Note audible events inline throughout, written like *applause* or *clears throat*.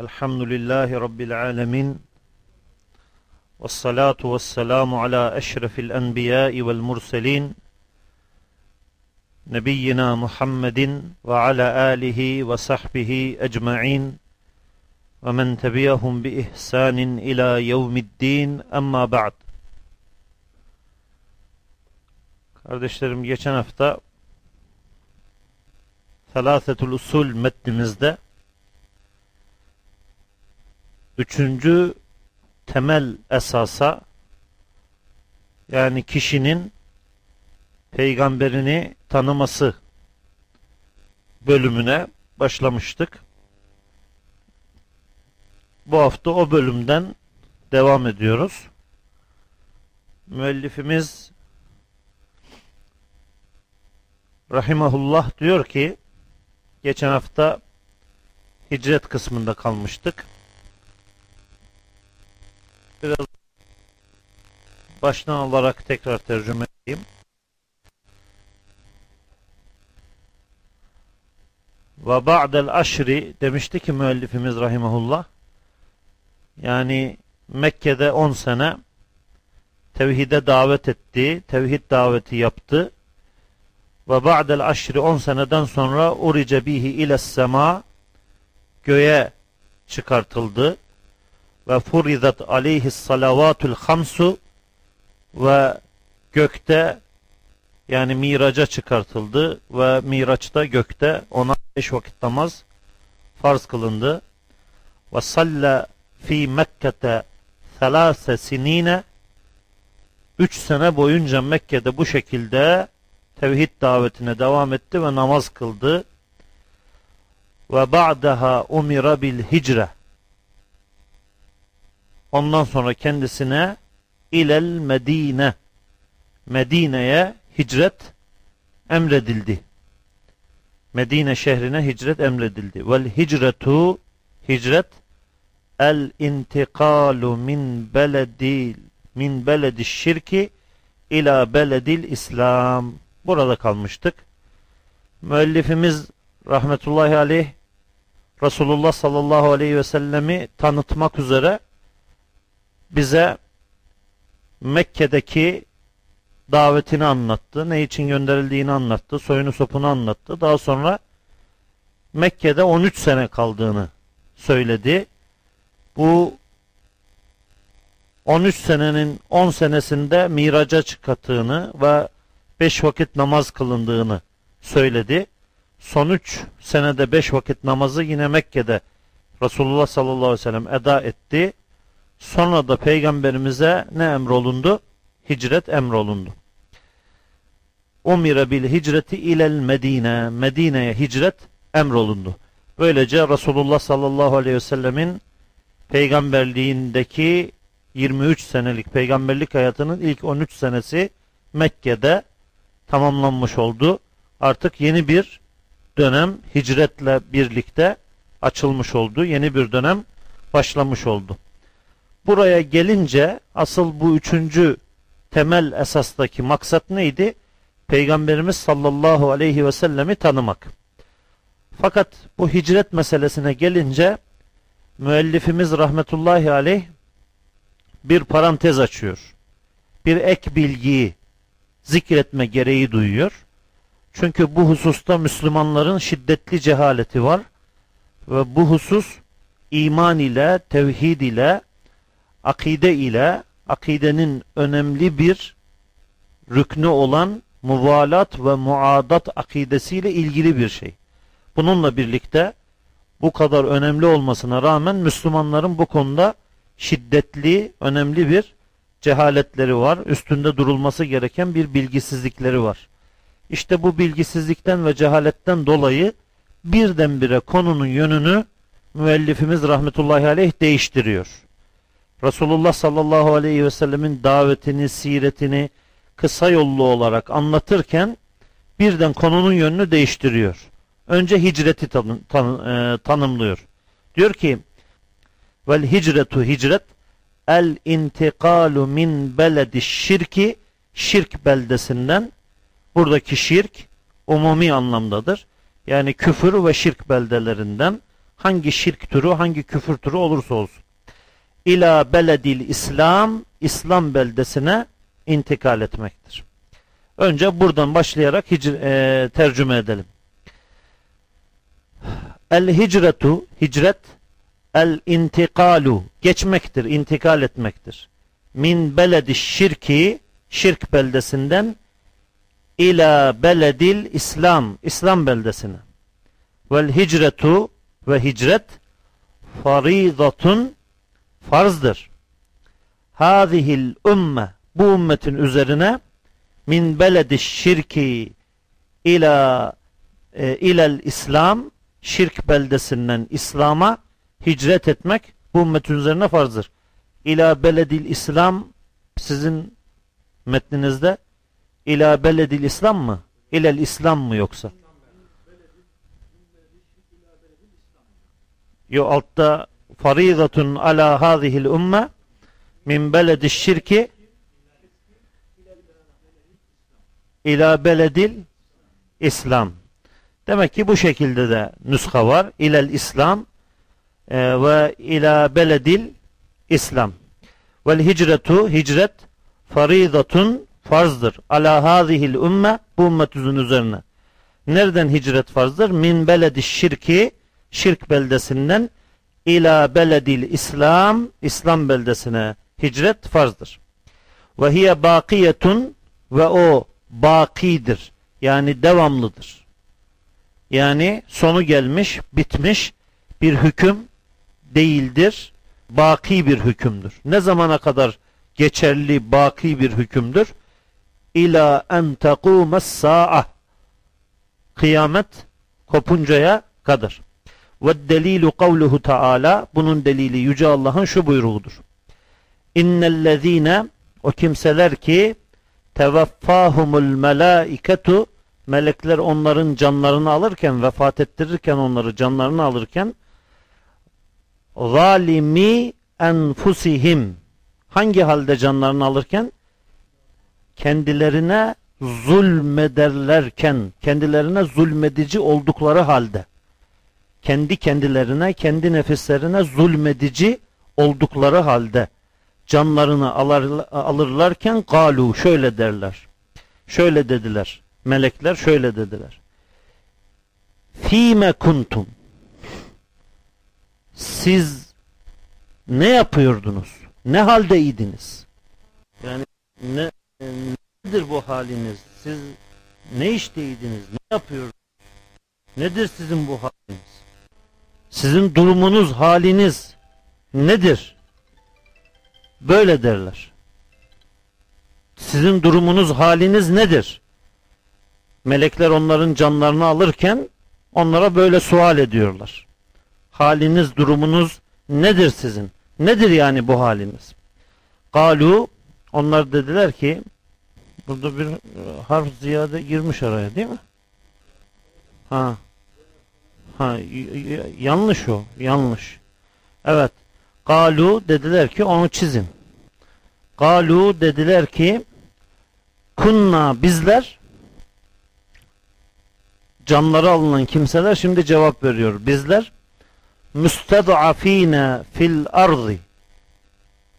الحمد لله رب العالمين والصلاة والسلام على أشرف الأنبياء والمرسلين نبينا محمد وعلى آله وصحبه أجمعين ومن تبعهم بإحسان إلى يوم الدين. أما بعد Kardeşlerim geçen hafta Thalathetül Usul metnimizde Üçüncü temel esasa yani kişinin peygamberini tanıması bölümüne başlamıştık. Bu hafta o bölümden devam ediyoruz. Müellifimiz Rahimahullah diyor ki geçen hafta hicret kısmında kalmıştık. Biraz baştan alarak tekrar tercüme edeyim. Ve ba'del aşri demişti ki müellifimiz rahimahullah yani Mekke'de 10 sene tevhide davet etti, tevhid daveti yaptı. Ve ba'del aşri 10 seneden sonra urice bihi ile sema göğe çıkartıldı ve furidat aleyhis salavatul hamsu ve gökte yani miraca çıkartıldı ve miraçta gökte ona beş vakit namaz farz kılındı. Ve salla fi Mekke'te thelâse sinine üç sene boyunca Mekke'de bu şekilde tevhid davetine devam etti ve namaz kıldı. Ve ba'daha umira bil hicre Ondan sonra kendisine ilel Medine Medine'ye hicret emredildi. Medine şehrine hicret emredildi. Vel hicretu hicret el intikalu min beledil min beledi şirki ila beledil İslam. Burada kalmıştık. Müellifimiz rahmetullahi aleyh Resulullah sallallahu aleyhi ve sellemi tanıtmak üzere bize Mekke'deki davetini anlattı. Ne için gönderildiğini anlattı. Soyunu sopunu anlattı. Daha sonra Mekke'de 13 sene kaldığını söyledi. Bu 13 senenin 10 senesinde miraca çıkattığını ve 5 vakit namaz kılındığını söyledi. Son 3 senede 5 vakit namazı yine Mekke'de Resulullah sallallahu aleyhi ve sellem eda etti. Sonra da peygamberimize ne emrolundu? Hicret emrolundu. Umire bil hicreti ilel Medine. Medine'ye hicret emrolundu. Böylece Resulullah sallallahu aleyhi ve sellemin peygamberliğindeki 23 senelik peygamberlik hayatının ilk 13 senesi Mekke'de tamamlanmış oldu. Artık yeni bir dönem hicretle birlikte açılmış oldu. Yeni bir dönem başlamış oldu. Buraya gelince asıl bu üçüncü temel esastaki maksat neydi? Peygamberimiz sallallahu aleyhi ve sellemi tanımak. Fakat bu hicret meselesine gelince müellifimiz rahmetullahi aleyh bir parantez açıyor. Bir ek bilgiyi zikretme gereği duyuyor. Çünkü bu hususta Müslümanların şiddetli cehaleti var ve bu husus iman ile, tevhid ile, akide ile akidenin önemli bir rüknü olan muvalat ve muadat akidesiyle ilgili bir şey. Bununla birlikte bu kadar önemli olmasına rağmen Müslümanların bu konuda şiddetli, önemli bir cehaletleri var. Üstünde durulması gereken bir bilgisizlikleri var. İşte bu bilgisizlikten ve cehaletten dolayı birdenbire konunun yönünü müellifimiz rahmetullahi aleyh değiştiriyor. Resulullah sallallahu aleyhi ve sellemin davetini, siretini kısa yollu olarak anlatırken birden konunun yönünü değiştiriyor. Önce hicreti tan tan e, tanımlıyor. Diyor ki vel hicretu hicret el intikalu min beledi şirki şirk beldesinden buradaki şirk umumi anlamdadır. Yani küfür ve şirk beldelerinden hangi şirk türü, hangi küfür türü olursa olsun. İla beledil İslam, İslam beldesine intikal etmektir. Önce buradan başlayarak hicr e, tercüme edelim. El hicretu, hicret, el intikalu, geçmektir, intikal etmektir. Min beledi şirki, şirk beldesinden ila beledil İslam, İslam beldesine. Vel hicretu ve hicret faridatun farzdır. Hazihil ümme bu ümmetin üzerine min beledi şirki ila e, ilel İslam şirk beldesinden İslam'a hicret etmek bu ümmetin üzerine farzdır. İla beledil İslam sizin metninizde ila beledil İslam mı? İlel İslam mı yoksa? Yo altta faridatun ala hazihil ümme min beledi şirki ila beledil İslam. Demek ki bu şekilde de nüska var. İlel İslam e, ve ila beledil İslam. Vel hicretu hicret faridatun farzdır. Ala hazihil ümme bu ümmetin üzerine. Nereden hicret farzdır? Min beledi şirki şirk beldesinden ila beledil İslam İslam beldesine hicret farzdır. Ve hiye bakiyetun ve o bakidir. Yani devamlıdır. Yani sonu gelmiş, bitmiş bir hüküm değildir. Baki bir hükümdür. Ne zamana kadar geçerli baki bir hükümdür? İla en tekumes sa'a kıyamet kopuncaya kadar. Ve delilu kavluhu taala bunun delili yüce Allah'ın şu buyruğudur. İnnellezine o kimseler ki tevaffahumul melaiketu melekler onların canlarını alırken vefat ettirirken onları canlarını alırken zalimi enfusihim hangi halde canlarını alırken kendilerine zulmederlerken kendilerine zulmedici oldukları halde kendi kendilerine kendi nefislerine zulmedici oldukları halde canlarını alır, alırlarken galu şöyle derler. Şöyle dediler. Melekler şöyle dediler. Fime kuntum. Siz ne yapıyordunuz? Ne haldeydiniz? Yani ne nedir bu haliniz? Siz ne işteydiniz? Ne yapıyordunuz? Nedir sizin bu haliniz? Sizin durumunuz, haliniz nedir? Böyle derler. Sizin durumunuz, haliniz nedir? Melekler onların canlarını alırken onlara böyle sual ediyorlar. Haliniz, durumunuz nedir sizin? Nedir yani bu haliniz? Galu onlar dediler ki burada bir harf ziyade girmiş araya değil mi? Ha. Ha yanlış o. Yanlış. Evet. Galu dediler ki onu çizin. Galu dediler ki kunna bizler canları alınan kimseler şimdi cevap veriyor. Bizler müsted'afine fil ardı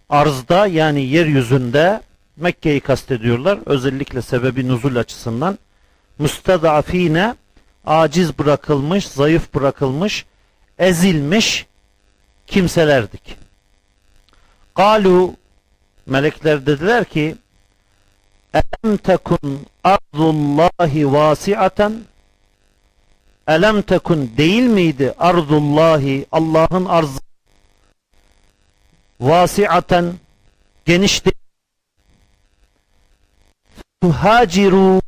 arzda yani yeryüzünde Mekke'yi kastediyorlar. Özellikle sebebi nuzul açısından müsted'afine aciz bırakılmış, zayıf bırakılmış, ezilmiş kimselerdik. Galu melekler dediler ki Elem tekun ardullahi vasiaten? Elem tekun değil miydi ardullahi Allah'ın arzı? Vasiaten geniş değil. Tuhaciru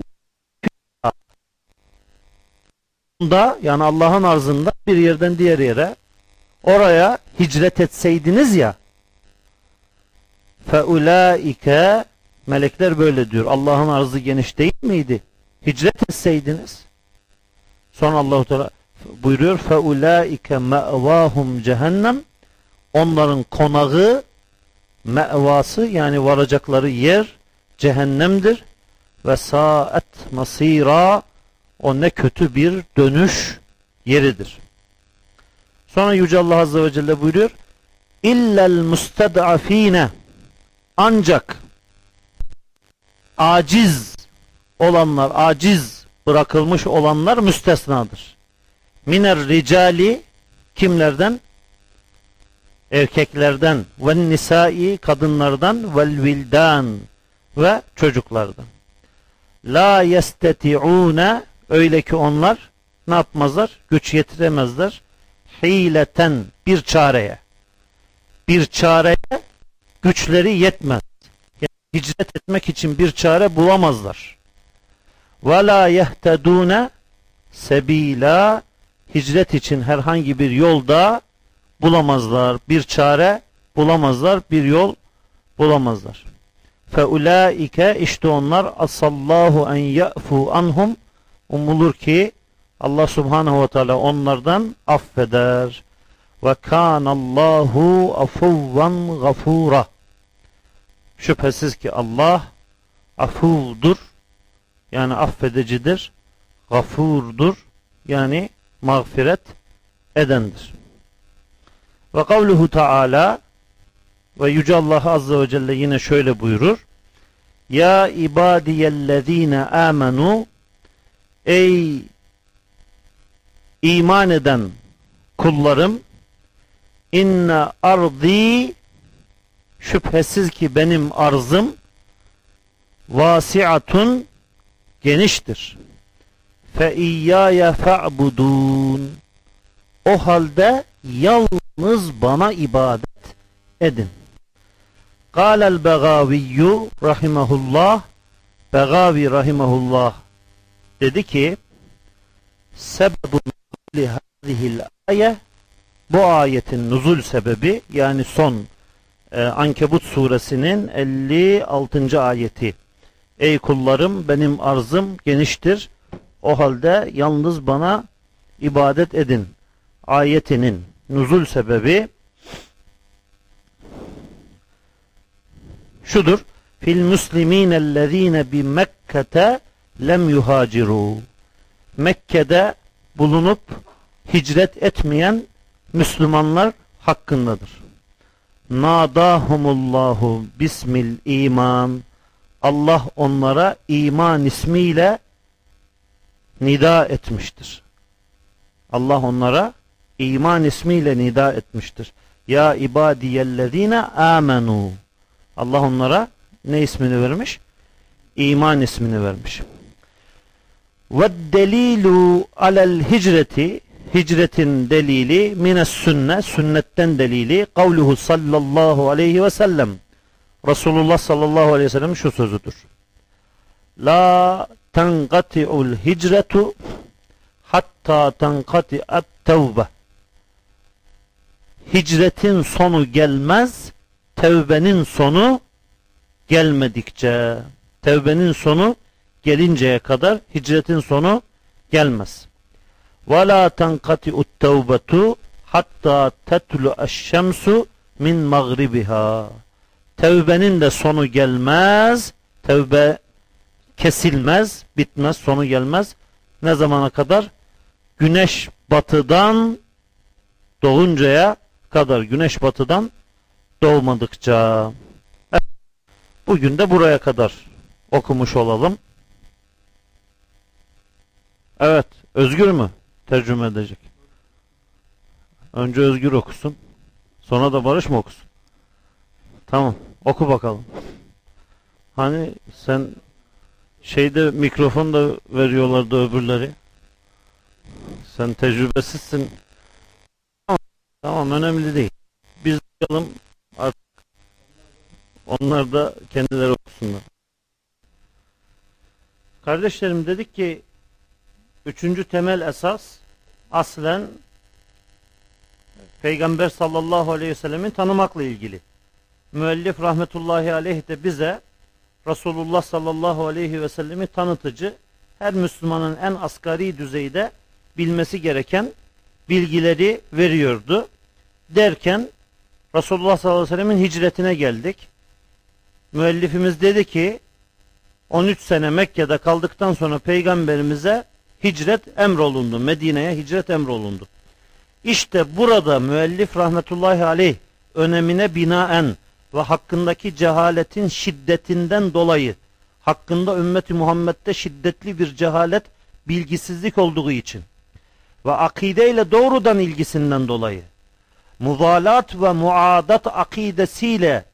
da yani Allah'ın arzında bir yerden diğer yere oraya hicret etseydiniz ya feulaike melekler böyle diyor. Allah'ın arzı geniş değil miydi? Hicret etseydiniz. Sonra Allahu Teala buyuruyor feulaike me'vahum cehennem onların konağı mevası yani varacakları yer cehennemdir ve saat masira o ne kötü bir dönüş yeridir. Sonra Yüce Allah Azze ve Celle buyuruyor. İllel musted'afine ancak aciz olanlar, aciz bırakılmış olanlar müstesnadır. Miner ricali kimlerden? Erkeklerden ve nisai kadınlardan vel vildan ve çocuklardan. La yesteti'une öyle ki onlar ne yapmazlar? Güç yetiremezler. Hileten bir çareye. Bir çareye güçleri yetmez. Yani hicret etmek için bir çare bulamazlar. Ve la yehtedune sebila hicret için herhangi bir yolda bulamazlar. Bir çare bulamazlar. Bir yol bulamazlar. Feulaike işte onlar asallahu en ya'fu anhum umulur ki Allah subhanehu ve teala onlardan affeder. Ve kanallahu afuvvan gafura. Şüphesiz ki Allah afuvdur. Yani affedicidir. Gafurdur. Yani mağfiret edendir. Ve kavluhu taala ve Yüce Allah Azze ve Celle yine şöyle buyurur. Ya ibadiyellezine amenu Ey iman eden kullarım inne ardi şüphesiz ki benim arzım vasiatun geniştir. Fe iyyaya fa'budun o halde yalnız bana ibadet edin. Kâlel Begaviyyü rahimahullah Begavi rahimahullah dedi ki sebebun lihâzihil ayet bu ayetin nuzul sebebi yani son e, Ankebut suresinin 56. ayeti Ey kullarım benim arzım geniştir o halde yalnız bana ibadet edin ayetinin nuzul sebebi şudur. Fil musliminellezine bi Mekke'te lem yuhaciru. Mekke'de bulunup hicret etmeyen Müslümanlar hakkındadır. Nadahumullahu bismil iman. Allah onlara iman ismiyle nida etmiştir. Allah onlara iman ismiyle nida etmiştir. Ya ibadiyellezine amenu. Allah onlara ne ismini vermiş? İman ismini vermiş. Ve delilu alel hicreti hicretin delili mines sünne sünnetten delili kavluhu sallallahu aleyhi ve sellem Resulullah sallallahu aleyhi ve sellem şu sözüdür. La tenkati'ul hicretu hatta tenkati'at tevbe hicretin sonu gelmez tevbenin sonu gelmedikçe tevbenin sonu gelinceye kadar hicretin sonu gelmez. Ve la tenqati'ut tevbetu hatta tetlu eşşemsu min mağribiha. Tevbenin de sonu gelmez. Tevbe kesilmez, bitmez, sonu gelmez. Ne zamana kadar? Güneş batıdan doğuncaya kadar güneş batıdan doğmadıkça. Bugün de buraya kadar okumuş olalım. Evet, Özgür mü tercüme edecek? Önce Özgür okusun. Sonra da Barış mı okusun? Tamam, oku bakalım. Hani sen şeyde mikrofon da veriyorlardı öbürleri. Sen tecrübesizsin. Tamam önemli değil. Biz bakalım artık onlar da kendileri okusunlar. Kardeşlerim dedik ki üçüncü temel esas aslen Peygamber sallallahu aleyhi ve sellemin tanımakla ilgili. Müellif rahmetullahi aleyh de bize Resulullah sallallahu aleyhi ve sellemi tanıtıcı her Müslümanın en asgari düzeyde bilmesi gereken bilgileri veriyordu. Derken Resulullah sallallahu aleyhi ve sellemin hicretine geldik. Müellifimiz dedi ki 13 sene Mekke'de kaldıktan sonra peygamberimize hicret emrolundu. Medine'ye hicret emrolundu. İşte burada müellif rahmetullahi aleyh önemine binaen ve hakkındaki cehaletin şiddetinden dolayı hakkında ümmeti Muhammed'de şiddetli bir cehalet bilgisizlik olduğu için ve akideyle doğrudan ilgisinden dolayı muvalat ve muadat akidesiyle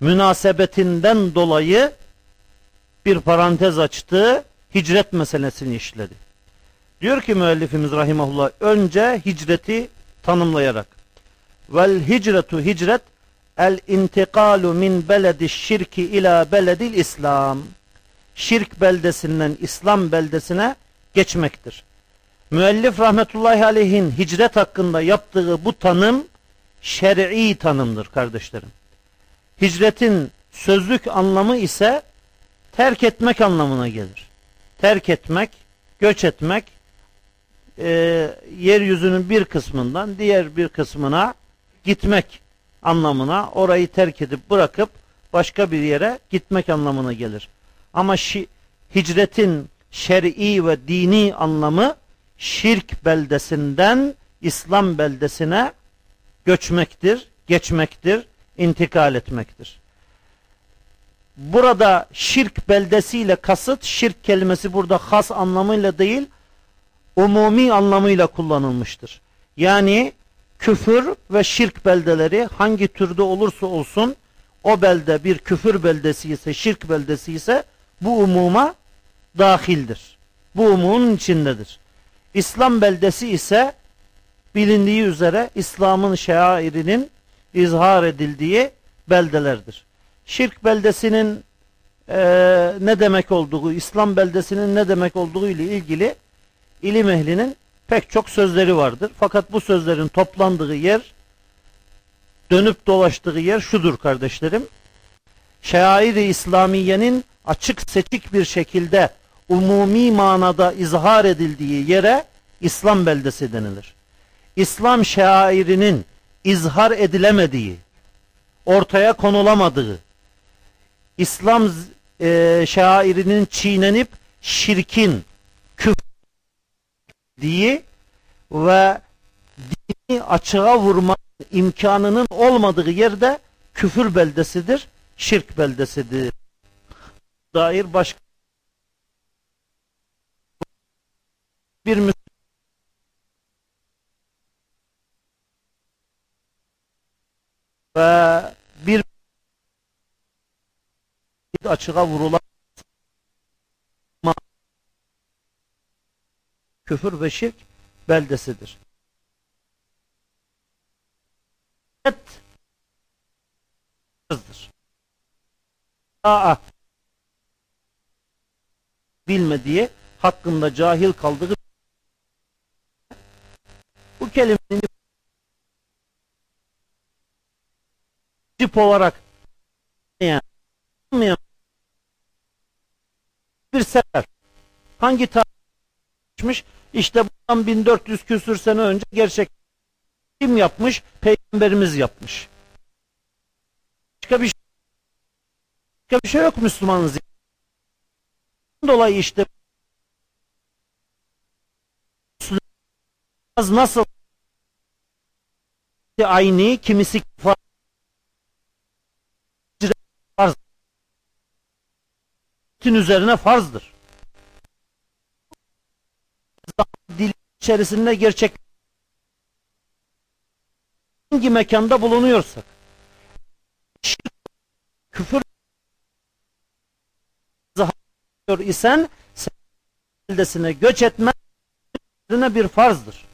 münasebetinden dolayı bir parantez açtı, hicret meselesini işledi. Diyor ki müellifimiz rahimahullah önce hicreti tanımlayarak vel hicretu hicret el intikalu min beledi şirki ila beledil İslam şirk beldesinden İslam beldesine geçmektir. Müellif rahmetullahi aleyhin hicret hakkında yaptığı bu tanım şer'i tanımdır kardeşlerim. Hicretin sözlük anlamı ise terk etmek anlamına gelir. Terk etmek, göç etmek, e, yeryüzünün bir kısmından diğer bir kısmına gitmek anlamına, orayı terk edip bırakıp başka bir yere gitmek anlamına gelir. Ama şi, hicretin şer'i ve dini anlamı şirk beldesinden İslam beldesine göçmektir, geçmektir, intikal etmektir. Burada şirk beldesiyle kasıt, şirk kelimesi burada has anlamıyla değil, umumi anlamıyla kullanılmıştır. Yani küfür ve şirk beldeleri hangi türde olursa olsun o belde bir küfür beldesi ise, şirk beldesi ise bu umuma dahildir. Bu umumun içindedir. İslam beldesi ise bilindiği üzere İslam'ın şairinin izhar edildiği beldelerdir. Şirk beldesinin e, ne demek olduğu, İslam beldesinin ne demek olduğu ile ilgili ilim ehlinin pek çok sözleri vardır. Fakat bu sözlerin toplandığı yer, dönüp dolaştığı yer şudur kardeşlerim. Şair-i İslamiye'nin açık seçik bir şekilde umumi manada izhar edildiği yere İslam beldesi denilir. İslam şairinin izhar edilemediği, ortaya konulamadığı, İslam e, şairinin çiğnenip şirkin, küfür diye ve dini açığa vurma imkanının olmadığı yerde küfür beldesidir, şirk beldesidir. Dair başka bir ve bir açığa vurulan küfür ve şirk beldesidir. Aa, bilmediği hakkında cahil kaldığı bu kelimenin tip olarak yani bir sefer hangi tarihmiş işte bundan 1400 küsür sene önce gerçek kim yapmış? Peygamberimiz yapmış. Başka bir şey, başka bir şey yok Müslümanız. Dolayı işte nasıl aynı kimisi farz üzerine farzdır. İçerisinde gerçek hangi mekanda bulunuyorsak küfür isen beldesine göç etme bir farzdır.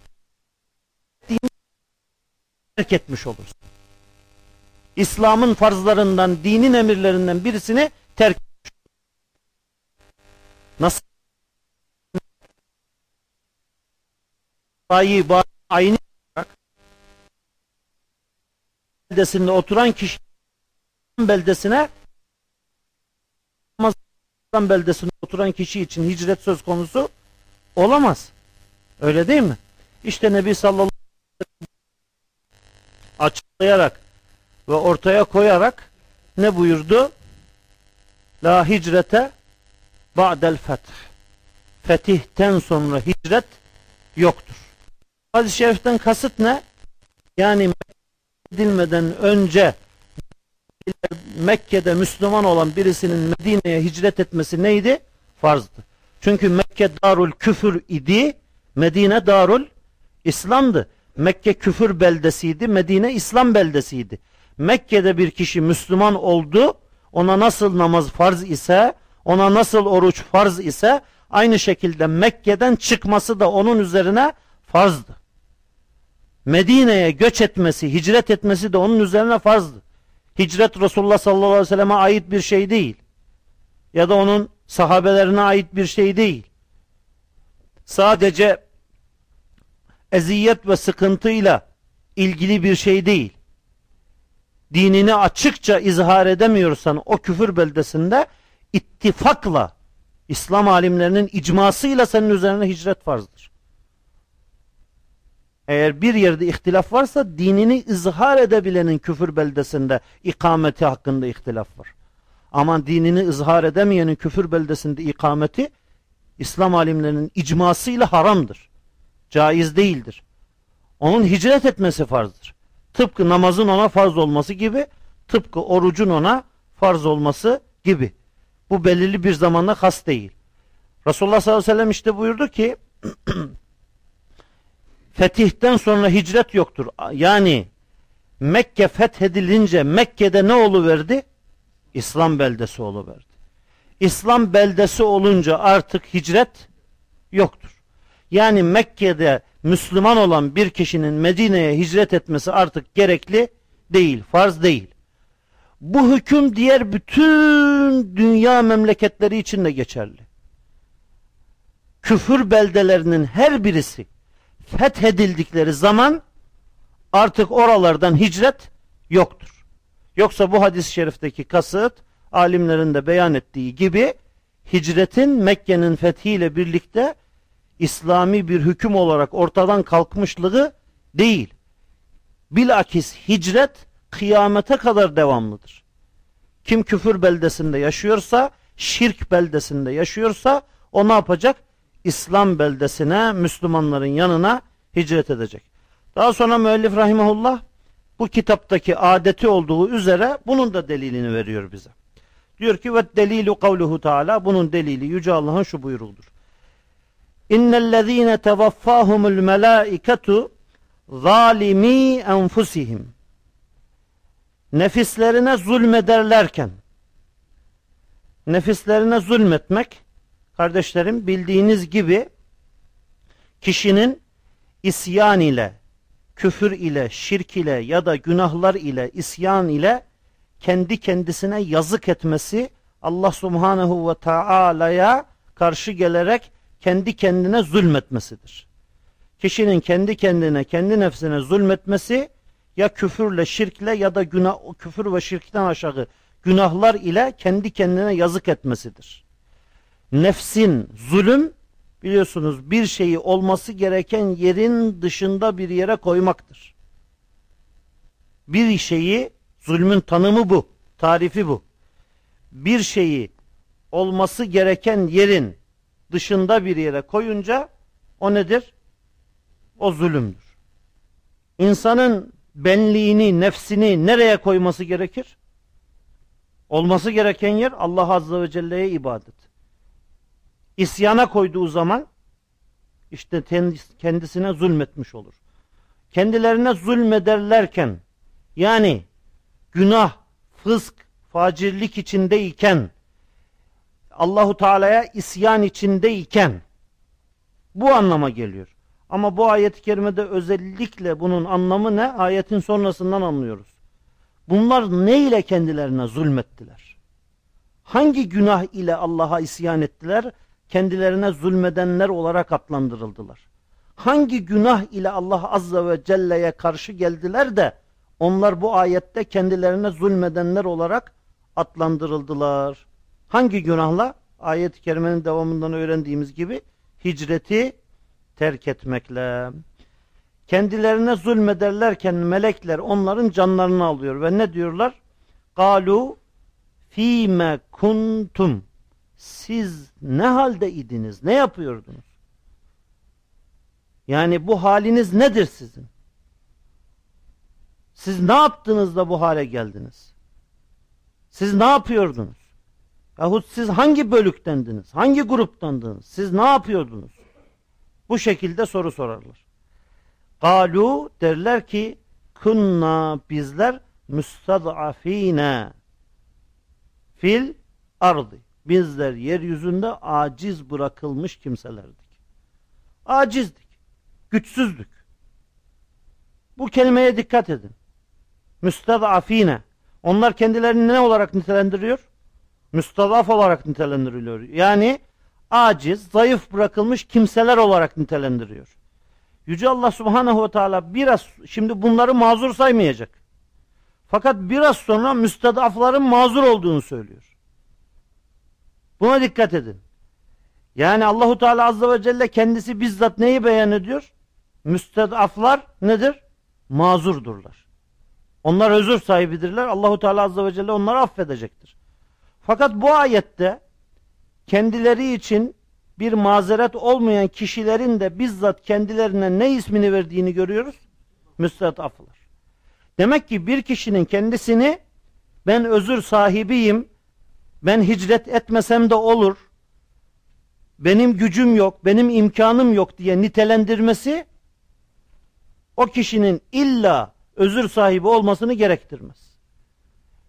Terk etmiş olursun. İslam'ın farzlarından, dinin emirlerinden birisini terk etmiş. Nasıl? Bayi, aynı beldesinde oturan kişi beldesine Ramazan beldesinde oturan kişi için hicret söz konusu olamaz. Öyle değil mi? İşte Nebi sallallahu aleyhi ve sellem açıklayarak ve ortaya koyarak ne buyurdu? La hicrete ba'del feth. Fetihten sonra hicret yoktur. Hadis-i şeriften kasıt ne? Yani edilmeden önce Mekke'de Müslüman olan birisinin Medine'ye hicret etmesi neydi? Farzdı. Çünkü Mekke darul küfür idi, Medine darul İslam'dı. Mekke küfür beldesiydi, Medine İslam beldesiydi. Mekke'de bir kişi Müslüman oldu, ona nasıl namaz farz ise, ona nasıl oruç farz ise, aynı şekilde Mekke'den çıkması da onun üzerine farzdı. Medine'ye göç etmesi, hicret etmesi de onun üzerine farzdı. Hicret Resulullah sallallahu aleyhi ve selleme ait bir şey değil. Ya da onun sahabelerine ait bir şey değil. Sadece eziyet ve sıkıntıyla ilgili bir şey değil. Dinini açıkça izhar edemiyorsan o küfür beldesinde ittifakla İslam alimlerinin icmasıyla senin üzerine hicret farzdır. Eğer bir yerde ihtilaf varsa dinini izhar edebilenin küfür beldesinde ikameti hakkında ihtilaf var. Ama dinini izhar edemeyenin küfür beldesinde ikameti İslam alimlerinin icmasıyla haramdır. Caiz değildir. Onun hicret etmesi farzdır. Tıpkı namazın ona farz olması gibi, tıpkı orucun ona farz olması gibi. Bu belirli bir zamanda has değil. Resulullah sallallahu aleyhi ve sellem işte buyurdu ki *clears throat* fetihten sonra hicret yoktur. Yani Mekke fethedilince Mekke'de ne oluverdi? İslam beldesi oluverdi. İslam beldesi olunca artık hicret yoktur. Yani Mekke'de Müslüman olan bir kişinin Medine'ye hicret etmesi artık gerekli değil, farz değil. Bu hüküm diğer bütün dünya memleketleri için de geçerli. Küfür beldelerinin her birisi fethedildikleri zaman artık oralardan hicret yoktur. Yoksa bu hadis-i şerifteki kasıt alimlerin de beyan ettiği gibi hicretin Mekke'nin fethiyle birlikte İslami bir hüküm olarak ortadan kalkmışlığı değil. Bilakis hicret kıyamete kadar devamlıdır. Kim küfür beldesinde yaşıyorsa, şirk beldesinde yaşıyorsa o ne yapacak? İslam beldesine, Müslümanların yanına hicret edecek. Daha sonra müellif rahimahullah bu kitaptaki adeti olduğu üzere bunun da delilini veriyor bize. Diyor ki ve delilu kavluhu taala bunun delili yüce Allah'ın şu buyruğudur. İnnellezîne tevaffâhumul melâiketu zalimi enfusihim nefislerine zulmederlerken nefislerine zulmetmek kardeşlerim bildiğiniz gibi kişinin isyan ile küfür ile şirk ile ya da günahlar ile isyan ile kendi kendisine yazık etmesi Allah subhanehu ve taala'ya karşı gelerek kendi kendine zulmetmesidir. Kişinin kendi kendine, kendi nefsine zulmetmesi ya küfürle, şirkle ya da günah, küfür ve şirkten aşağı günahlar ile kendi kendine yazık etmesidir. Nefsin zulüm biliyorsunuz bir şeyi olması gereken yerin dışında bir yere koymaktır. Bir şeyi zulmün tanımı bu, tarifi bu. Bir şeyi olması gereken yerin dışında bir yere koyunca o nedir? O zulümdür. İnsanın benliğini, nefsini nereye koyması gerekir? Olması gereken yer Allah Azze ve Celle'ye ibadet. İsyana koyduğu zaman işte kendisine zulmetmiş olur. Kendilerine zulmederlerken yani günah, fısk, facirlik içindeyken Allahu Teala'ya isyan içindeyken bu anlama geliyor. Ama bu ayet-i kerimede özellikle bunun anlamı ne? Ayetin sonrasından anlıyoruz. Bunlar ne ile kendilerine zulmettiler? Hangi günah ile Allah'a isyan ettiler? Kendilerine zulmedenler olarak adlandırıldılar. Hangi günah ile Allah Azze ve Celle'ye karşı geldiler de onlar bu ayette kendilerine zulmedenler olarak adlandırıldılar. Hangi günahla? Ayet-i kerimenin devamından öğrendiğimiz gibi hicreti terk etmekle. Kendilerine zulmederlerken melekler onların canlarını alıyor ve ne diyorlar? Galu fime kuntum. Siz ne halde idiniz? Ne yapıyordunuz? Yani bu haliniz nedir sizin? Siz ne yaptınız da bu hale geldiniz? Siz ne yapıyordunuz? Yahut siz hangi bölüktendiniz? Hangi gruptandınız? Siz ne yapıyordunuz? Bu şekilde soru sorarlar. Galu derler ki kunna bizler müstadafine fil ardı. Bizler yeryüzünde aciz bırakılmış kimselerdik. Acizdik. Güçsüzdük. Bu kelimeye dikkat edin. Müstadafine. Onlar kendilerini ne olarak nitelendiriyor? Müstadaf olarak nitelendiriliyor. Yani aciz, zayıf bırakılmış kimseler olarak nitelendiriyor. Yüce Allah Subhanahu ve Teala biraz şimdi bunları mazur saymayacak. Fakat biraz sonra müstedafların mazur olduğunu söylüyor. Buna dikkat edin. Yani Allahu Teala azze ve celle kendisi bizzat neyi beyan ediyor? Müstedaflar nedir? Mazurdurlar. Onlar özür sahibidirler. Allahu Teala azze ve celle onları affedecektir. Fakat bu ayette kendileri için bir mazeret olmayan kişilerin de bizzat kendilerine ne ismini verdiğini görüyoruz? Müstedaflar. Demek ki bir kişinin kendisini ben özür sahibiyim, ben hicret etmesem de olur, benim gücüm yok, benim imkanım yok diye nitelendirmesi o kişinin illa özür sahibi olmasını gerektirmez.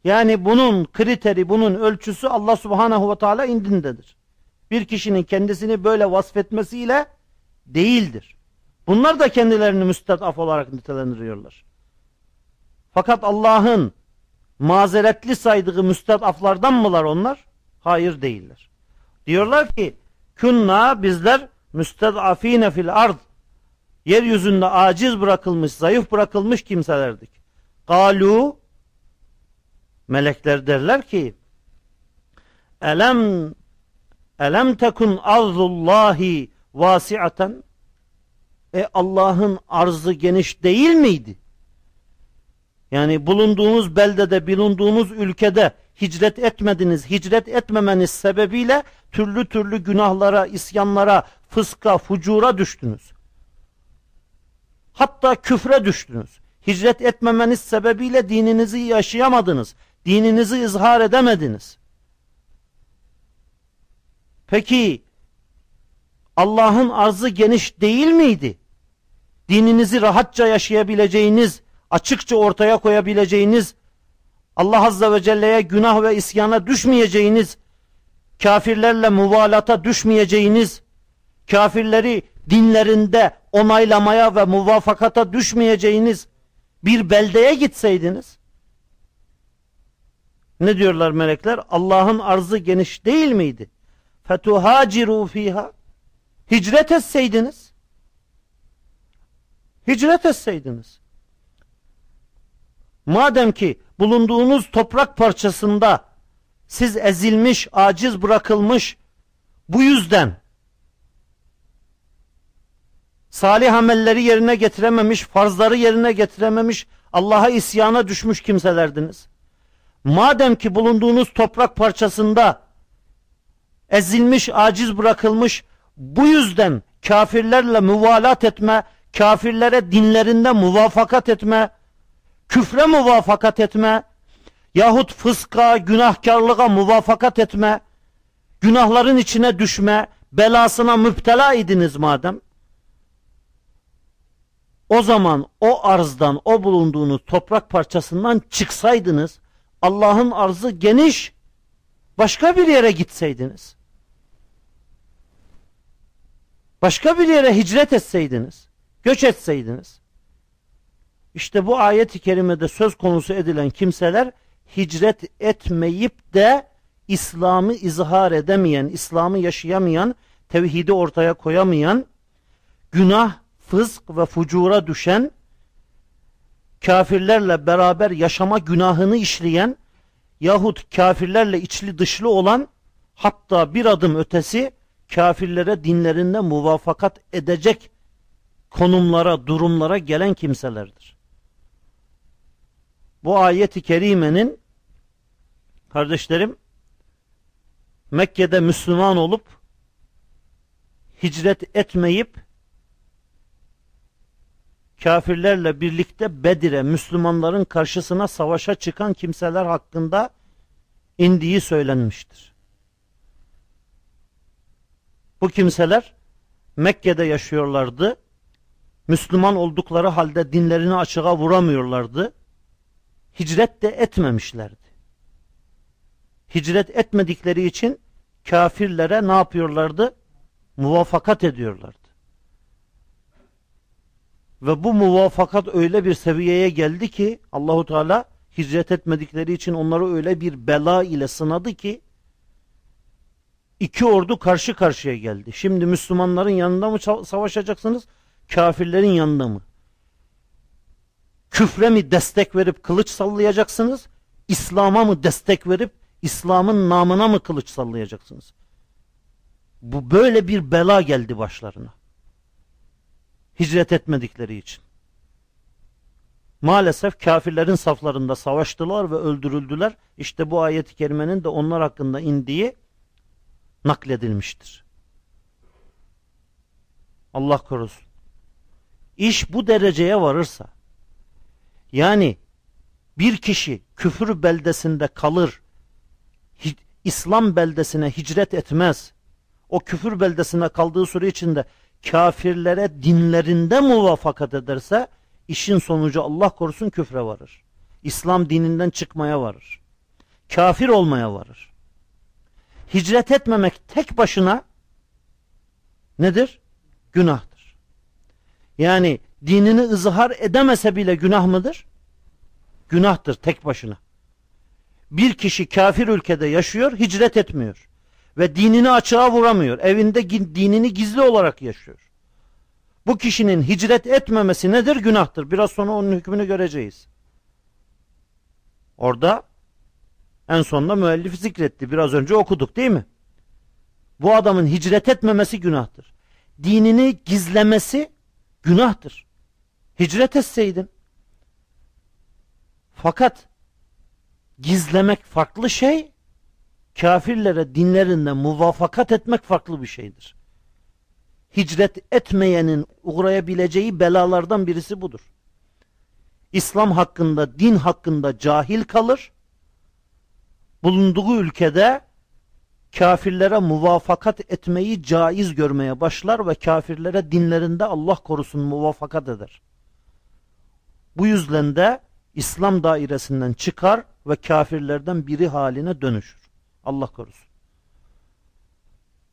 Yani bunun kriteri, bunun ölçüsü Allah subhanahu ve teala indindedir. Bir kişinin kendisini böyle vasfetmesiyle değildir. Bunlar da kendilerini müstedaf olarak nitelendiriyorlar. Fakat Allah'ın mazeretli saydığı müstedaflardan mılar onlar? Hayır değiller. Diyorlar ki Künna bizler müstedafine fil ard. Yeryüzünde aciz bırakılmış, zayıf bırakılmış kimselerdik. Galu melekler derler ki Elem elem tekun arzullahi vasiaten e Allah'ın arzı geniş değil miydi? Yani bulunduğunuz beldede, bulunduğunuz ülkede hicret etmediniz. Hicret etmemeniz sebebiyle türlü türlü günahlara, isyanlara, fıska, fucura düştünüz. Hatta küfre düştünüz. Hicret etmemeniz sebebiyle dininizi yaşayamadınız. Dininizi izhar edemediniz. Peki Allah'ın arzı geniş değil miydi? Dininizi rahatça yaşayabileceğiniz, açıkça ortaya koyabileceğiniz, Allah Azze ve Celle'ye günah ve isyana düşmeyeceğiniz, kafirlerle muvalata düşmeyeceğiniz, kafirleri dinlerinde onaylamaya ve muvafakata düşmeyeceğiniz bir beldeye gitseydiniz, ne diyorlar melekler? Allah'ın arzı geniş değil miydi? Fetuhaciru fiha. Hicret etseydiniz. Hicret etseydiniz. Madem ki bulunduğunuz toprak parçasında siz ezilmiş, aciz bırakılmış, bu yüzden salih amelleri yerine getirememiş, farzları yerine getirememiş, Allah'a isyana düşmüş kimselerdiniz. Madem ki bulunduğunuz toprak parçasında ezilmiş, aciz bırakılmış, bu yüzden kafirlerle muvalat etme, kafirlere dinlerinde muvafakat etme, küfre muvafakat etme, yahut fıska, günahkarlığa muvafakat etme, günahların içine düşme, belasına müptela idiniz madem, o zaman o arzdan, o bulunduğunuz toprak parçasından çıksaydınız, Allah'ın arzı geniş, başka bir yere gitseydiniz, başka bir yere hicret etseydiniz, göç etseydiniz, işte bu ayet-i kerimede söz konusu edilen kimseler hicret etmeyip de İslam'ı izhar edemeyen, İslam'ı yaşayamayan, tevhidi ortaya koyamayan, günah, fısk ve fucura düşen, kafirlerle beraber yaşama günahını işleyen, yahut kafirlerle içli dışlı olan, hatta bir adım ötesi, kafirlere dinlerinde muvafakat edecek konumlara, durumlara gelen kimselerdir bu ayeti kerimenin kardeşlerim Mekke'de Müslüman olup hicret etmeyip kafirlerle birlikte Bedir'e Müslümanların karşısına savaşa çıkan kimseler hakkında indiği söylenmiştir. Bu kimseler Mekke'de yaşıyorlardı. Müslüman oldukları halde dinlerini açığa vuramıyorlardı. Hicret de etmemişlerdi. Hicret etmedikleri için kafirlere ne yapıyorlardı? Muvafakat ediyorlardı. Ve bu muvafakat öyle bir seviyeye geldi ki Allahu Teala hicret etmedikleri için onları öyle bir bela ile sınadı ki iki ordu karşı karşıya geldi. Şimdi Müslümanların yanında mı savaşacaksınız? Kafirlerin yanında mı? Küfre mi destek verip kılıç sallayacaksınız? İslam'a mı destek verip İslam'ın namına mı kılıç sallayacaksınız? Bu böyle bir bela geldi başlarına. Hicret etmedikleri için. Maalesef kafirlerin saflarında savaştılar ve öldürüldüler. İşte bu ayet-i kerimenin de onlar hakkında indiği nakledilmiştir. Allah korusun. İş bu dereceye varırsa yani bir kişi küfür beldesinde kalır İslam beldesine hicret etmez o küfür beldesine kaldığı süre içinde kafirlere dinlerinde muvafakat ederse işin sonucu Allah korusun küfre varır. İslam dininden çıkmaya varır. Kafir olmaya varır. Hicret etmemek tek başına nedir? Günahtır. Yani dinini ızhar edemese bile günah mıdır? Günahtır tek başına. Bir kişi kafir ülkede yaşıyor, hicret etmiyor. Ve dinini açığa vuramıyor. Evinde dinini gizli olarak yaşıyor. Bu kişinin hicret etmemesi nedir? Günahtır. Biraz sonra onun hükmünü göreceğiz. Orada en sonunda müellif zikretti. Biraz önce okuduk değil mi? Bu adamın hicret etmemesi günahtır. Dinini gizlemesi günahtır. Hicret etseydin. Fakat gizlemek farklı şey, kafirlere dinlerinden muvafakat etmek farklı bir şeydir. Hicret etmeyenin uğrayabileceği belalardan birisi budur. İslam hakkında, din hakkında cahil kalır. Bulunduğu ülkede kafirlere muvafakat etmeyi caiz görmeye başlar ve kafirlere dinlerinde Allah korusun muvafakat eder. Bu yüzden de İslam dairesinden çıkar ve kafirlerden biri haline dönüşür. Allah korusun.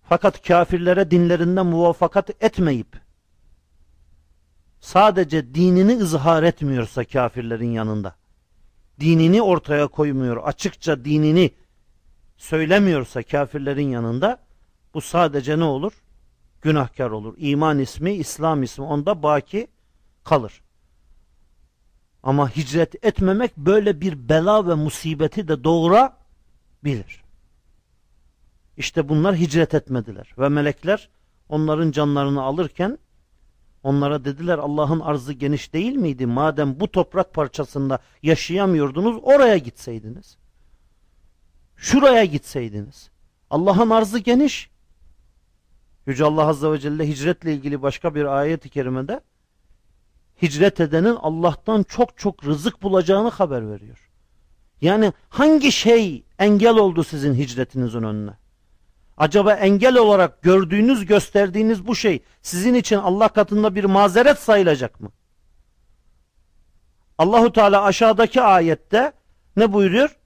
Fakat kafirlere dinlerinden muvaffakat etmeyip sadece dinini ızhar etmiyorsa kafirlerin yanında dinini ortaya koymuyor, açıkça dinini söylemiyorsa kafirlerin yanında bu sadece ne olur? Günahkar olur. İman ismi, İslam ismi onda baki kalır. Ama hicret etmemek böyle bir bela ve musibeti de doğurabilir. İşte bunlar hicret etmediler. Ve melekler onların canlarını alırken onlara dediler Allah'ın arzı geniş değil miydi? Madem bu toprak parçasında yaşayamıyordunuz oraya gitseydiniz. Şuraya gitseydiniz. Allah'ın arzı geniş. Yüce Allah Azze ve Celle hicretle ilgili başka bir ayet-i kerimede hicret edenin Allah'tan çok çok rızık bulacağını haber veriyor. Yani hangi şey engel oldu sizin hicretinizin önüne? Acaba engel olarak gördüğünüz, gösterdiğiniz bu şey sizin için Allah katında bir mazeret sayılacak mı? Allahu Teala aşağıdaki ayette ne buyuruyor?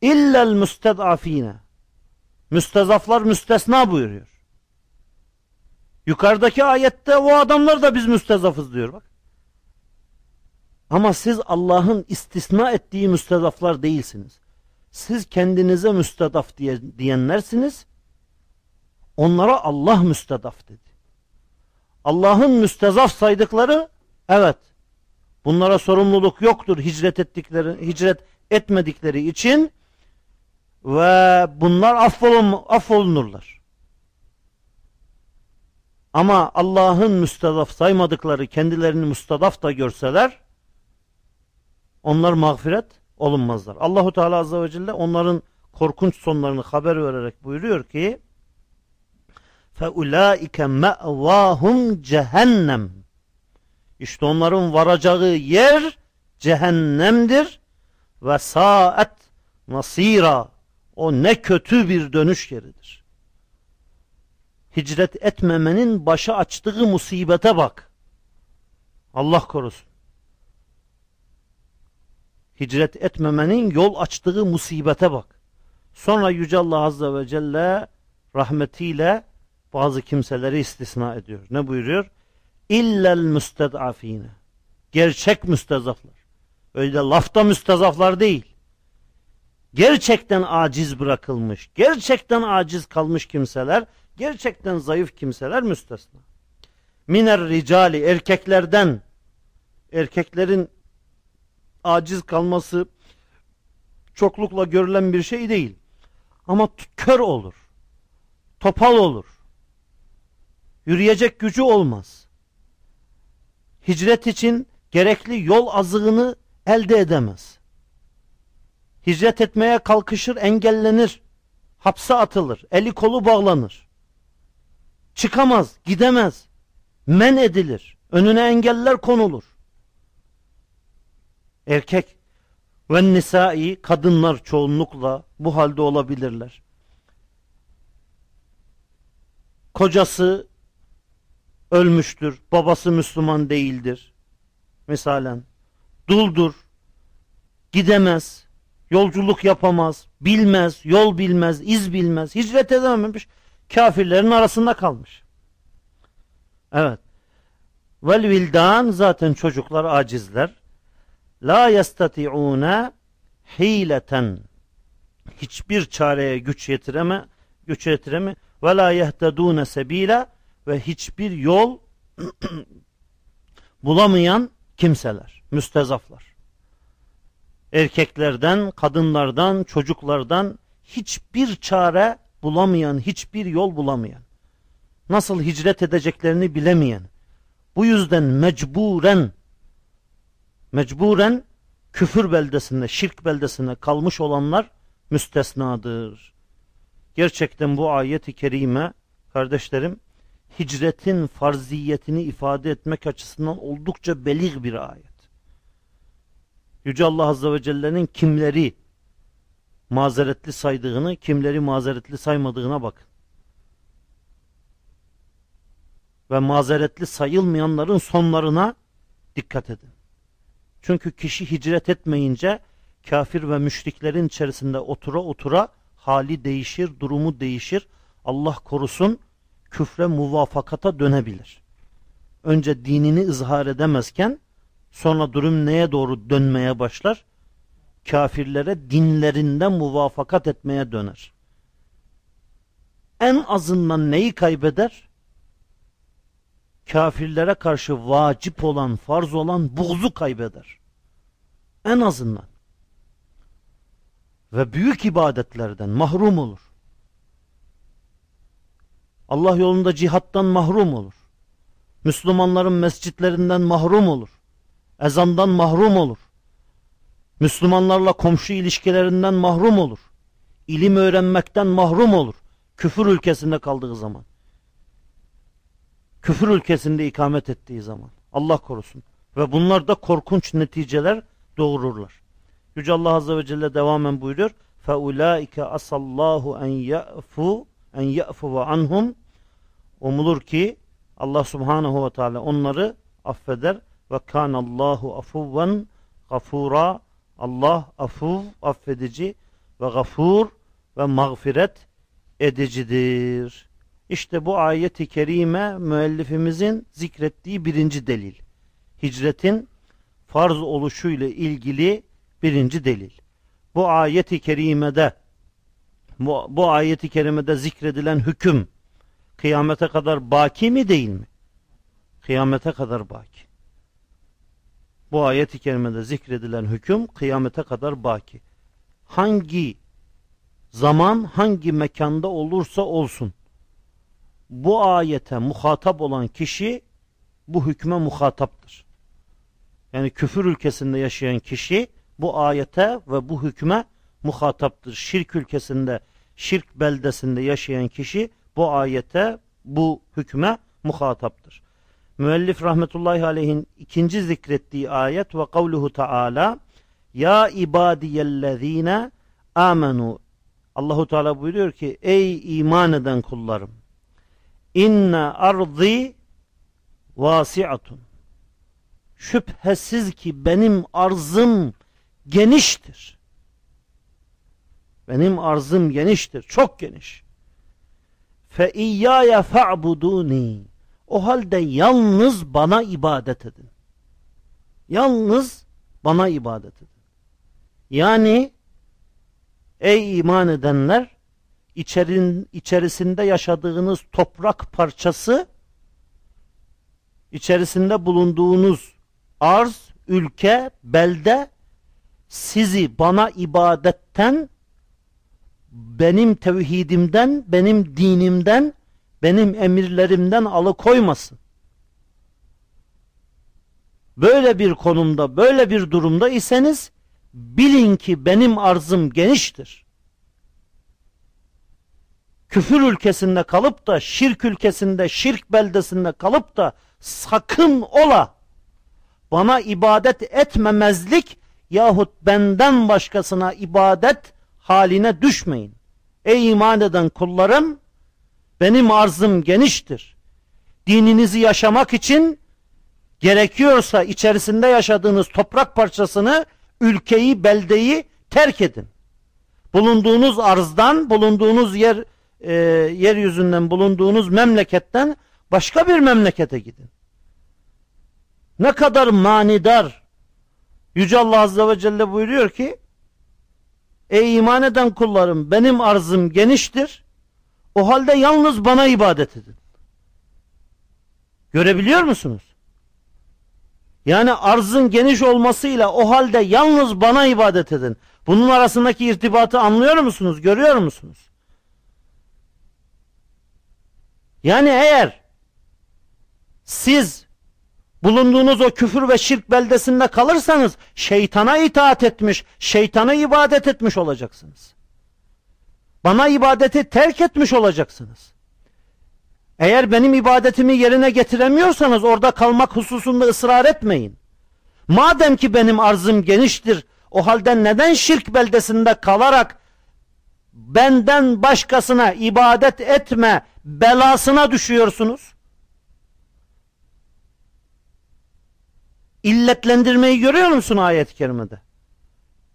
İllel müstedafine. Müstezaflar müstesna buyuruyor. Yukarıdaki ayette o adamlar da biz müstezafız diyor bak. Ama siz Allah'ın istisna ettiği müstedaflar değilsiniz. Siz kendinize müstedaf diye, diyenlersiniz. Onlara Allah müstedaf dedi. Allah'ın müstezaf saydıkları evet. Bunlara sorumluluk yoktur hicret ettikleri hicret etmedikleri için ve bunlar affolun, affolunurlar. Ama Allah'ın müstedaf saymadıkları kendilerini müstedaf da görseler onlar mağfiret olunmazlar. Allahu Teala azze ve celle onların korkunç sonlarını haber vererek buyuruyor ki فَاُولَٰئِكَ مَأْوَاهُمْ cehennem. İşte onların varacağı yer cehennemdir ve saat nasira o ne kötü bir dönüş yeridir. Hicret etmemenin başa açtığı musibete bak. Allah korusun. Hicret etmemenin yol açtığı musibete bak. Sonra Yüce Allah Azze ve Celle rahmetiyle bazı kimseleri istisna ediyor. Ne buyuruyor? İllel müsted'afine. Gerçek müstezaflar. Öyle lafta müstezaflar değil. Gerçekten aciz bırakılmış, gerçekten aciz kalmış kimseler, gerçekten zayıf kimseler müstesna. Miner ricali erkeklerden erkeklerin aciz kalması çoklukla görülen bir şey değil. Ama kör olur. Topal olur. Yürüyecek gücü olmaz. Hicret için gerekli yol azığını elde edemez. Hicret etmeye kalkışır, engellenir. Hapse atılır, eli kolu bağlanır. Çıkamaz, gidemez. Men edilir. Önüne engeller konulur. Erkek ve nisai kadınlar çoğunlukla bu halde olabilirler. Kocası ölmüştür, babası Müslüman değildir. Misalen duldur, gidemez, yolculuk yapamaz, bilmez, yol bilmez, iz bilmez, hicret edememiş, kafirlerin arasında kalmış. Evet. Vel vildan zaten çocuklar acizler. La yestati'une hileten hiçbir çareye güç yetireme güç yetireme ve la yehtedune sebila ve hiçbir yol *clears throat* bulamayan kimseler, müstezaflar. Erkeklerden, kadınlardan, çocuklardan hiçbir çare bulamayan, hiçbir yol bulamayan. Nasıl hicret edeceklerini bilemeyen. Bu yüzden mecburen mecburen küfür beldesinde, şirk beldesinde kalmış olanlar müstesnadır. Gerçekten bu ayet-i kerime kardeşlerim hicretin farziyetini ifade etmek açısından oldukça belir bir ayet. Yüce Allah Azze ve Celle'nin kimleri mazeretli saydığını, kimleri mazeretli saymadığına bakın. Ve mazeretli sayılmayanların sonlarına dikkat edin. Çünkü kişi hicret etmeyince kafir ve müşriklerin içerisinde otura otura hali değişir, durumu değişir. Allah korusun küfre muvafakata dönebilir. Önce dinini ızhar edemezken sonra durum neye doğru dönmeye başlar? Kafirlere dinlerinden muvafakat etmeye döner. En azından neyi kaybeder? Kafirlere karşı vacip olan, farz olan buğzu kaybeder. En azından. Ve büyük ibadetlerden mahrum olur. Allah yolunda cihattan mahrum olur. Müslümanların mescitlerinden mahrum olur. Ezandan mahrum olur. Müslümanlarla komşu ilişkilerinden mahrum olur. İlim öğrenmekten mahrum olur. Küfür ülkesinde kaldığı zaman Küfür ülkesinde ikamet ettiği zaman. Allah korusun. Ve bunlar da korkunç neticeler doğururlar. Yüce Allah Azze ve Celle devamen buyuruyor. فَاُولَٰئِكَ asallahu en ya'fu en ya'fu ve anhum Umulur ki Allah Subhanahu ve Teala onları affeder ve kanallahu afuvven gafura Allah afuv affedici ve gafur ve mağfiret edicidir. İşte bu ayeti kerime müellifimizin zikrettiği birinci delil. Hicretin farz oluşu ile ilgili birinci delil. Bu ayeti kerimede bu, bu ayeti kerimede zikredilen hüküm kıyamete kadar baki mi değil mi? Kıyamete kadar baki. Bu ayet-i kerimede zikredilen hüküm kıyamete kadar baki. Hangi zaman, hangi mekanda olursa olsun bu ayete muhatap olan kişi bu hükme muhataptır. Yani küfür ülkesinde yaşayan kişi bu ayete ve bu hükme muhataptır. Şirk ülkesinde, şirk beldesinde yaşayan kişi bu ayete, bu hükme muhataptır. müellif rahmetullahi aleyhin ikinci zikrettiği ayet ve kavluhu taala ya ibadiyellezine amenu Allahu Teala buyuruyor ki ey iman eden kullarım inne arzi vasiatun şüphesiz ki benim arzım geniştir. Benim arzım geniştir, çok geniş. Fe iyyaya fa'buduni. O halde yalnız bana ibadet edin. Yalnız bana ibadet edin. Yani ey iman edenler içerin, içerisinde yaşadığınız toprak parçası içerisinde bulunduğunuz arz, ülke, belde sizi bana ibadetten benim tevhidimden, benim dinimden, benim emirlerimden alıkoymasın. Böyle bir konumda, böyle bir durumda iseniz bilin ki benim arzım geniştir. Küfür ülkesinde kalıp da şirk ülkesinde, şirk beldesinde kalıp da sakın ola bana ibadet etmemezlik yahut benden başkasına ibadet haline düşmeyin. Ey iman eden kullarım benim arzım geniştir. Dininizi yaşamak için gerekiyorsa içerisinde yaşadığınız toprak parçasını, ülkeyi, beldeyi terk edin. Bulunduğunuz arzdan, bulunduğunuz yer e, yeryüzünden, bulunduğunuz memleketten başka bir memlekete gidin. Ne kadar manidar. Yüce Allah Azze ve Celle buyuruyor ki Ey iman eden kullarım benim arzım geniştir. O halde yalnız bana ibadet edin. Görebiliyor musunuz? Yani arzın geniş olmasıyla o halde yalnız bana ibadet edin. Bunun arasındaki irtibatı anlıyor musunuz? Görüyor musunuz? Yani eğer siz bulunduğunuz o küfür ve şirk beldesinde kalırsanız şeytana itaat etmiş, şeytana ibadet etmiş olacaksınız. Bana ibadeti terk etmiş olacaksınız. Eğer benim ibadetimi yerine getiremiyorsanız orada kalmak hususunda ısrar etmeyin. Madem ki benim arzım geniştir, o halde neden şirk beldesinde kalarak benden başkasına ibadet etme belasına düşüyorsunuz? illetlendirmeyi görüyor musun ayet-i kerimede?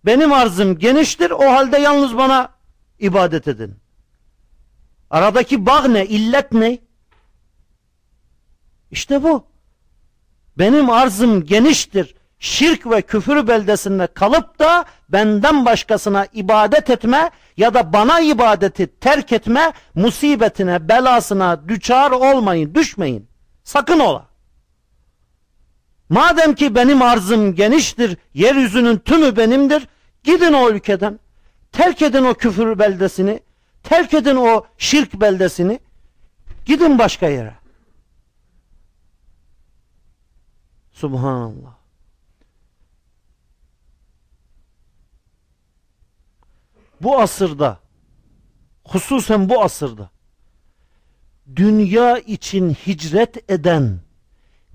Benim arzım geniştir o halde yalnız bana ibadet edin. Aradaki bağ ne? İllet ne? İşte bu. Benim arzım geniştir. Şirk ve küfür beldesinde kalıp da benden başkasına ibadet etme ya da bana ibadeti terk etme musibetine, belasına düçar olmayın, düşmeyin. Sakın ola. Madem ki benim arzım geniştir, yeryüzünün tümü benimdir, gidin o ülkeden. Terk edin o küfür beldesini, terk edin o şirk beldesini, gidin başka yere. Subhanallah. Bu asırda, hususen bu asırda, dünya için hicret eden,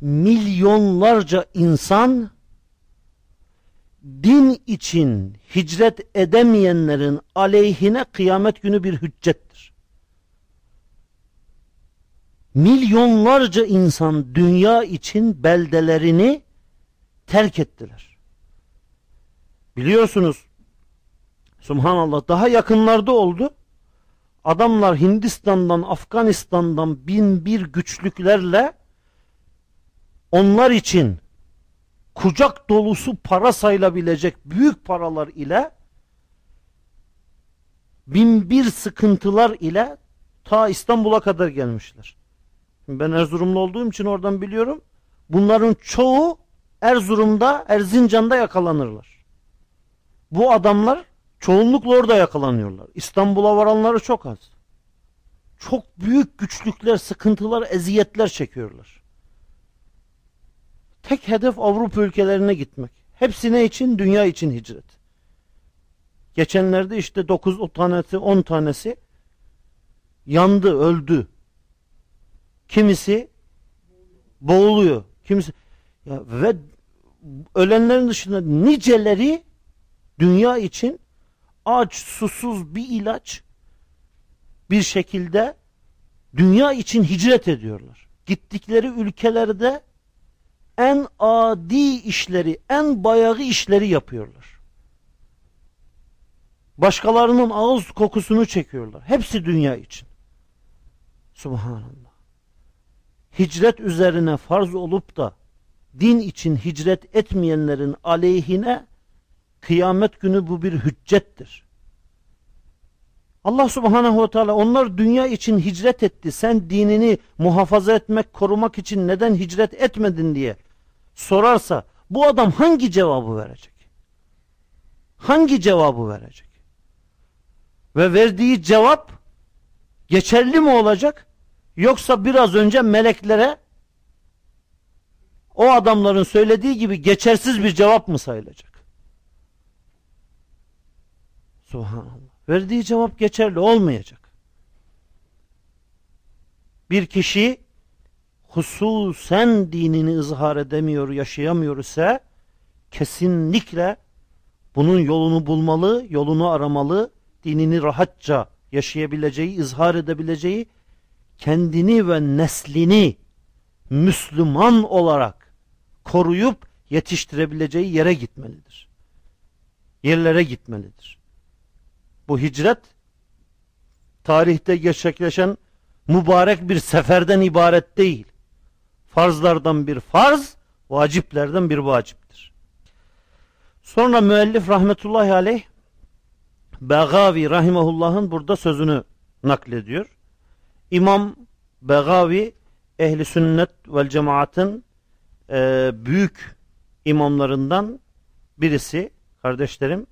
milyonlarca insan din için hicret edemeyenlerin aleyhine kıyamet günü bir hüccettir. Milyonlarca insan dünya için beldelerini terk ettiler. Biliyorsunuz Subhanallah daha yakınlarda oldu. Adamlar Hindistan'dan, Afganistan'dan bin bir güçlüklerle onlar için kucak dolusu para sayılabilecek büyük paralar ile bin bir sıkıntılar ile ta İstanbul'a kadar gelmişler. Ben Erzurumlu olduğum için oradan biliyorum. Bunların çoğu Erzurum'da, Erzincan'da yakalanırlar. Bu adamlar çoğunlukla orada yakalanıyorlar. İstanbul'a varanları çok az. Çok büyük güçlükler, sıkıntılar, eziyetler çekiyorlar. Tek hedef Avrupa ülkelerine gitmek. Hepsine için? Dünya için hicret. Geçenlerde işte 9 tanesi 10 tanesi yandı, öldü. Kimisi boğuluyor. Kimse ya ve ölenlerin dışında niceleri dünya için aç, susuz bir ilaç bir şekilde dünya için hicret ediyorlar. Gittikleri ülkelerde en adi işleri, en bayağı işleri yapıyorlar. Başkalarının ağız kokusunu çekiyorlar. Hepsi dünya için. Subhanallah. Hicret üzerine farz olup da din için hicret etmeyenlerin aleyhine kıyamet günü bu bir hüccettir. Allah subhanehu ve teala onlar dünya için hicret etti. Sen dinini muhafaza etmek, korumak için neden hicret etmedin diye sorarsa bu adam hangi cevabı verecek? Hangi cevabı verecek? Ve verdiği cevap geçerli mi olacak? Yoksa biraz önce meleklere o adamların söylediği gibi geçersiz bir cevap mı sayılacak? Subhanallah. Verdiği cevap geçerli olmayacak. Bir kişi hususen dinini ızhar edemiyor, yaşayamıyor ise kesinlikle bunun yolunu bulmalı, yolunu aramalı, dinini rahatça yaşayabileceği, izhar edebileceği, kendini ve neslini Müslüman olarak koruyup yetiştirebileceği yere gitmelidir. Yerlere gitmelidir. Bu hicret tarihte gerçekleşen mübarek bir seferden ibaret değil. Farzlardan bir farz, vaciplerden bir vaciptir. Sonra müellif rahmetullahi aleyh Begavi rahimahullah'ın burada sözünü naklediyor. İmam Begavi ehli sünnet vel cemaatın e, büyük imamlarından birisi kardeşlerim.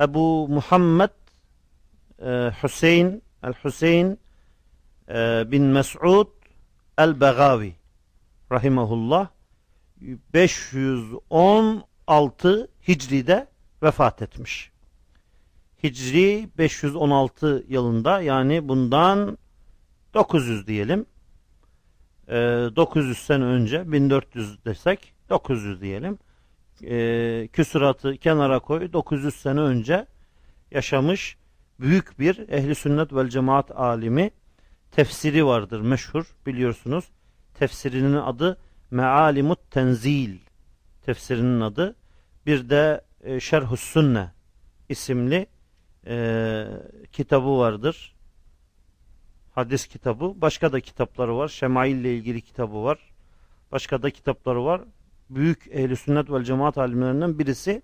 Ebu Muhammed e, Hüseyin el Hüseyin e, bin Mes'ud el Begavi rahimahullah 516 Hicri'de vefat etmiş. Hicri 516 yılında yani bundan 900 diyelim. E, 900 sene önce 1400 desek 900 diyelim. E, küsuratı kenara koy 900 sene önce yaşamış büyük bir ehli sünnet vel cemaat alimi tefsiri vardır meşhur biliyorsunuz. Tefsirinin adı Mealimut Tenzil tefsirinin adı. Bir de e, Şerhus Sünne isimli e, kitabı vardır. Hadis kitabı. Başka da kitapları var. Şemail ile ilgili kitabı var. Başka da kitapları var. Büyük ehli sünnet vel cemaat alimlerinden birisi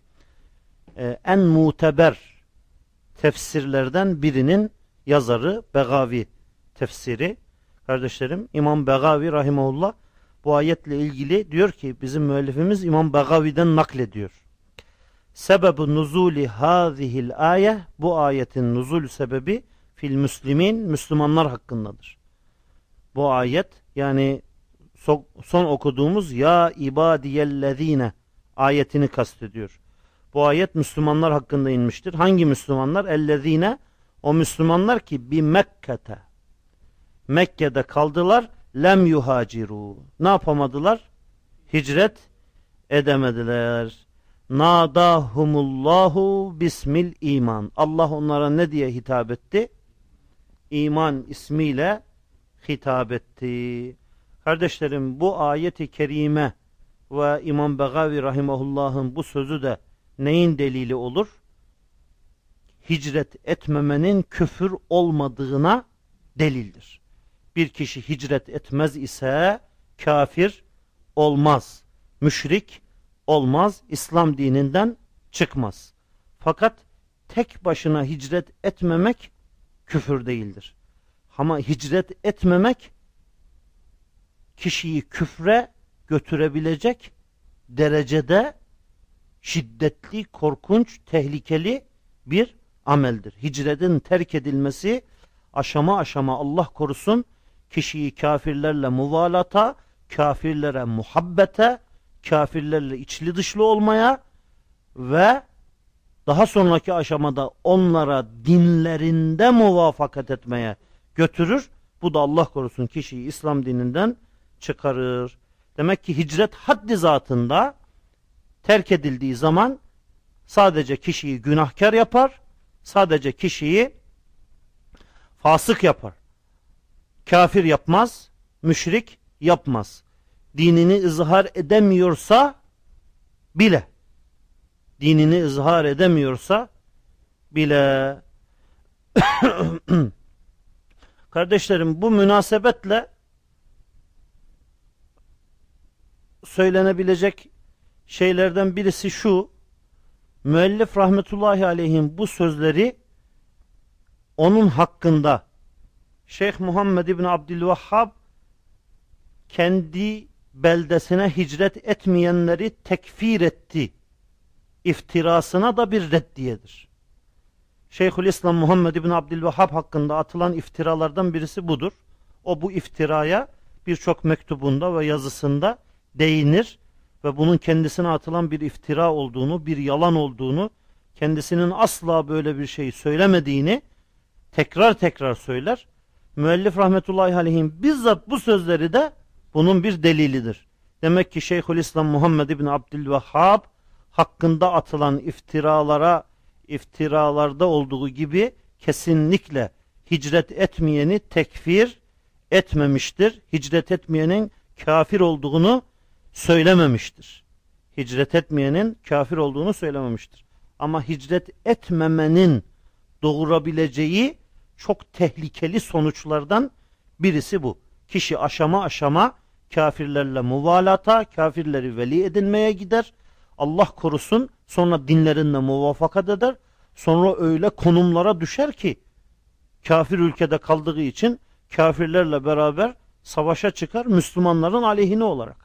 e, en muteber tefsirlerden birinin yazarı Begavi tefsiri. Kardeşlerim İmam Begavi rahimahullah bu ayetle ilgili diyor ki bizim müellifimiz İmam Begavi'den naklediyor. Sebebu nuzuli hazihil ayet bu ayetin nuzul sebebi fil müslimin Müslümanlar hakkındadır. Bu ayet yani son okuduğumuz ya ibadiyellezine ayetini kastediyor. Bu ayet Müslümanlar hakkında inmiştir. Hangi Müslümanlar? Ellezine o Müslümanlar ki bir Mekke'te Mekke'de kaldılar lem yuhaciru. Ne yapamadılar? Hicret edemediler. Nadahumullahu bismil iman. Allah onlara ne diye hitap etti? İman ismiyle hitap etti. Kardeşlerim bu ayeti kerime ve İmam Begavi rahimahullah'ın bu sözü de neyin delili olur? Hicret etmemenin küfür olmadığına delildir. Bir kişi hicret etmez ise kafir olmaz. Müşrik olmaz. İslam dininden çıkmaz. Fakat tek başına hicret etmemek küfür değildir. Ama hicret etmemek kişiyi küfre götürebilecek derecede şiddetli, korkunç, tehlikeli bir ameldir. Hicretin terk edilmesi aşama aşama Allah korusun kişiyi kafirlerle muvalata, kafirlere muhabbete, kafirlerle içli dışlı olmaya ve daha sonraki aşamada onlara dinlerinde muvafakat etmeye götürür. Bu da Allah korusun kişiyi İslam dininden çıkarır. Demek ki hicret haddi zatında terk edildiği zaman sadece kişiyi günahkar yapar, sadece kişiyi fasık yapar. Kafir yapmaz, müşrik yapmaz. Dinini ızhar edemiyorsa bile, dinini ızhar edemiyorsa bile *coughs* Kardeşlerim bu münasebetle söylenebilecek şeylerden birisi şu. Müellif rahmetullahi aleyhim bu sözleri onun hakkında Şeyh Muhammed İbni Abdülvahhab kendi beldesine hicret etmeyenleri tekfir etti. İftirasına da bir reddiyedir. Şeyhülislam Muhammed İbni Abdülvahhab hakkında atılan iftiralardan birisi budur. O bu iftiraya birçok mektubunda ve yazısında değinir ve bunun kendisine atılan bir iftira olduğunu, bir yalan olduğunu, kendisinin asla böyle bir şey söylemediğini tekrar tekrar söyler. Müellif rahmetullahi aleyhim bizzat bu sözleri de bunun bir delilidir. Demek ki Şeyhülislam Muhammed İbni Abdülvehhab hakkında atılan iftiralara, iftiralarda olduğu gibi kesinlikle hicret etmeyeni tekfir etmemiştir. Hicret etmeyenin kafir olduğunu söylememiştir. Hicret etmeyenin kafir olduğunu söylememiştir. Ama hicret etmemenin doğurabileceği çok tehlikeli sonuçlardan birisi bu. Kişi aşama aşama kafirlerle muvalata, kafirleri veli edinmeye gider. Allah korusun sonra dinlerinle muvafakat eder. Sonra öyle konumlara düşer ki kafir ülkede kaldığı için kafirlerle beraber savaşa çıkar Müslümanların aleyhine olarak.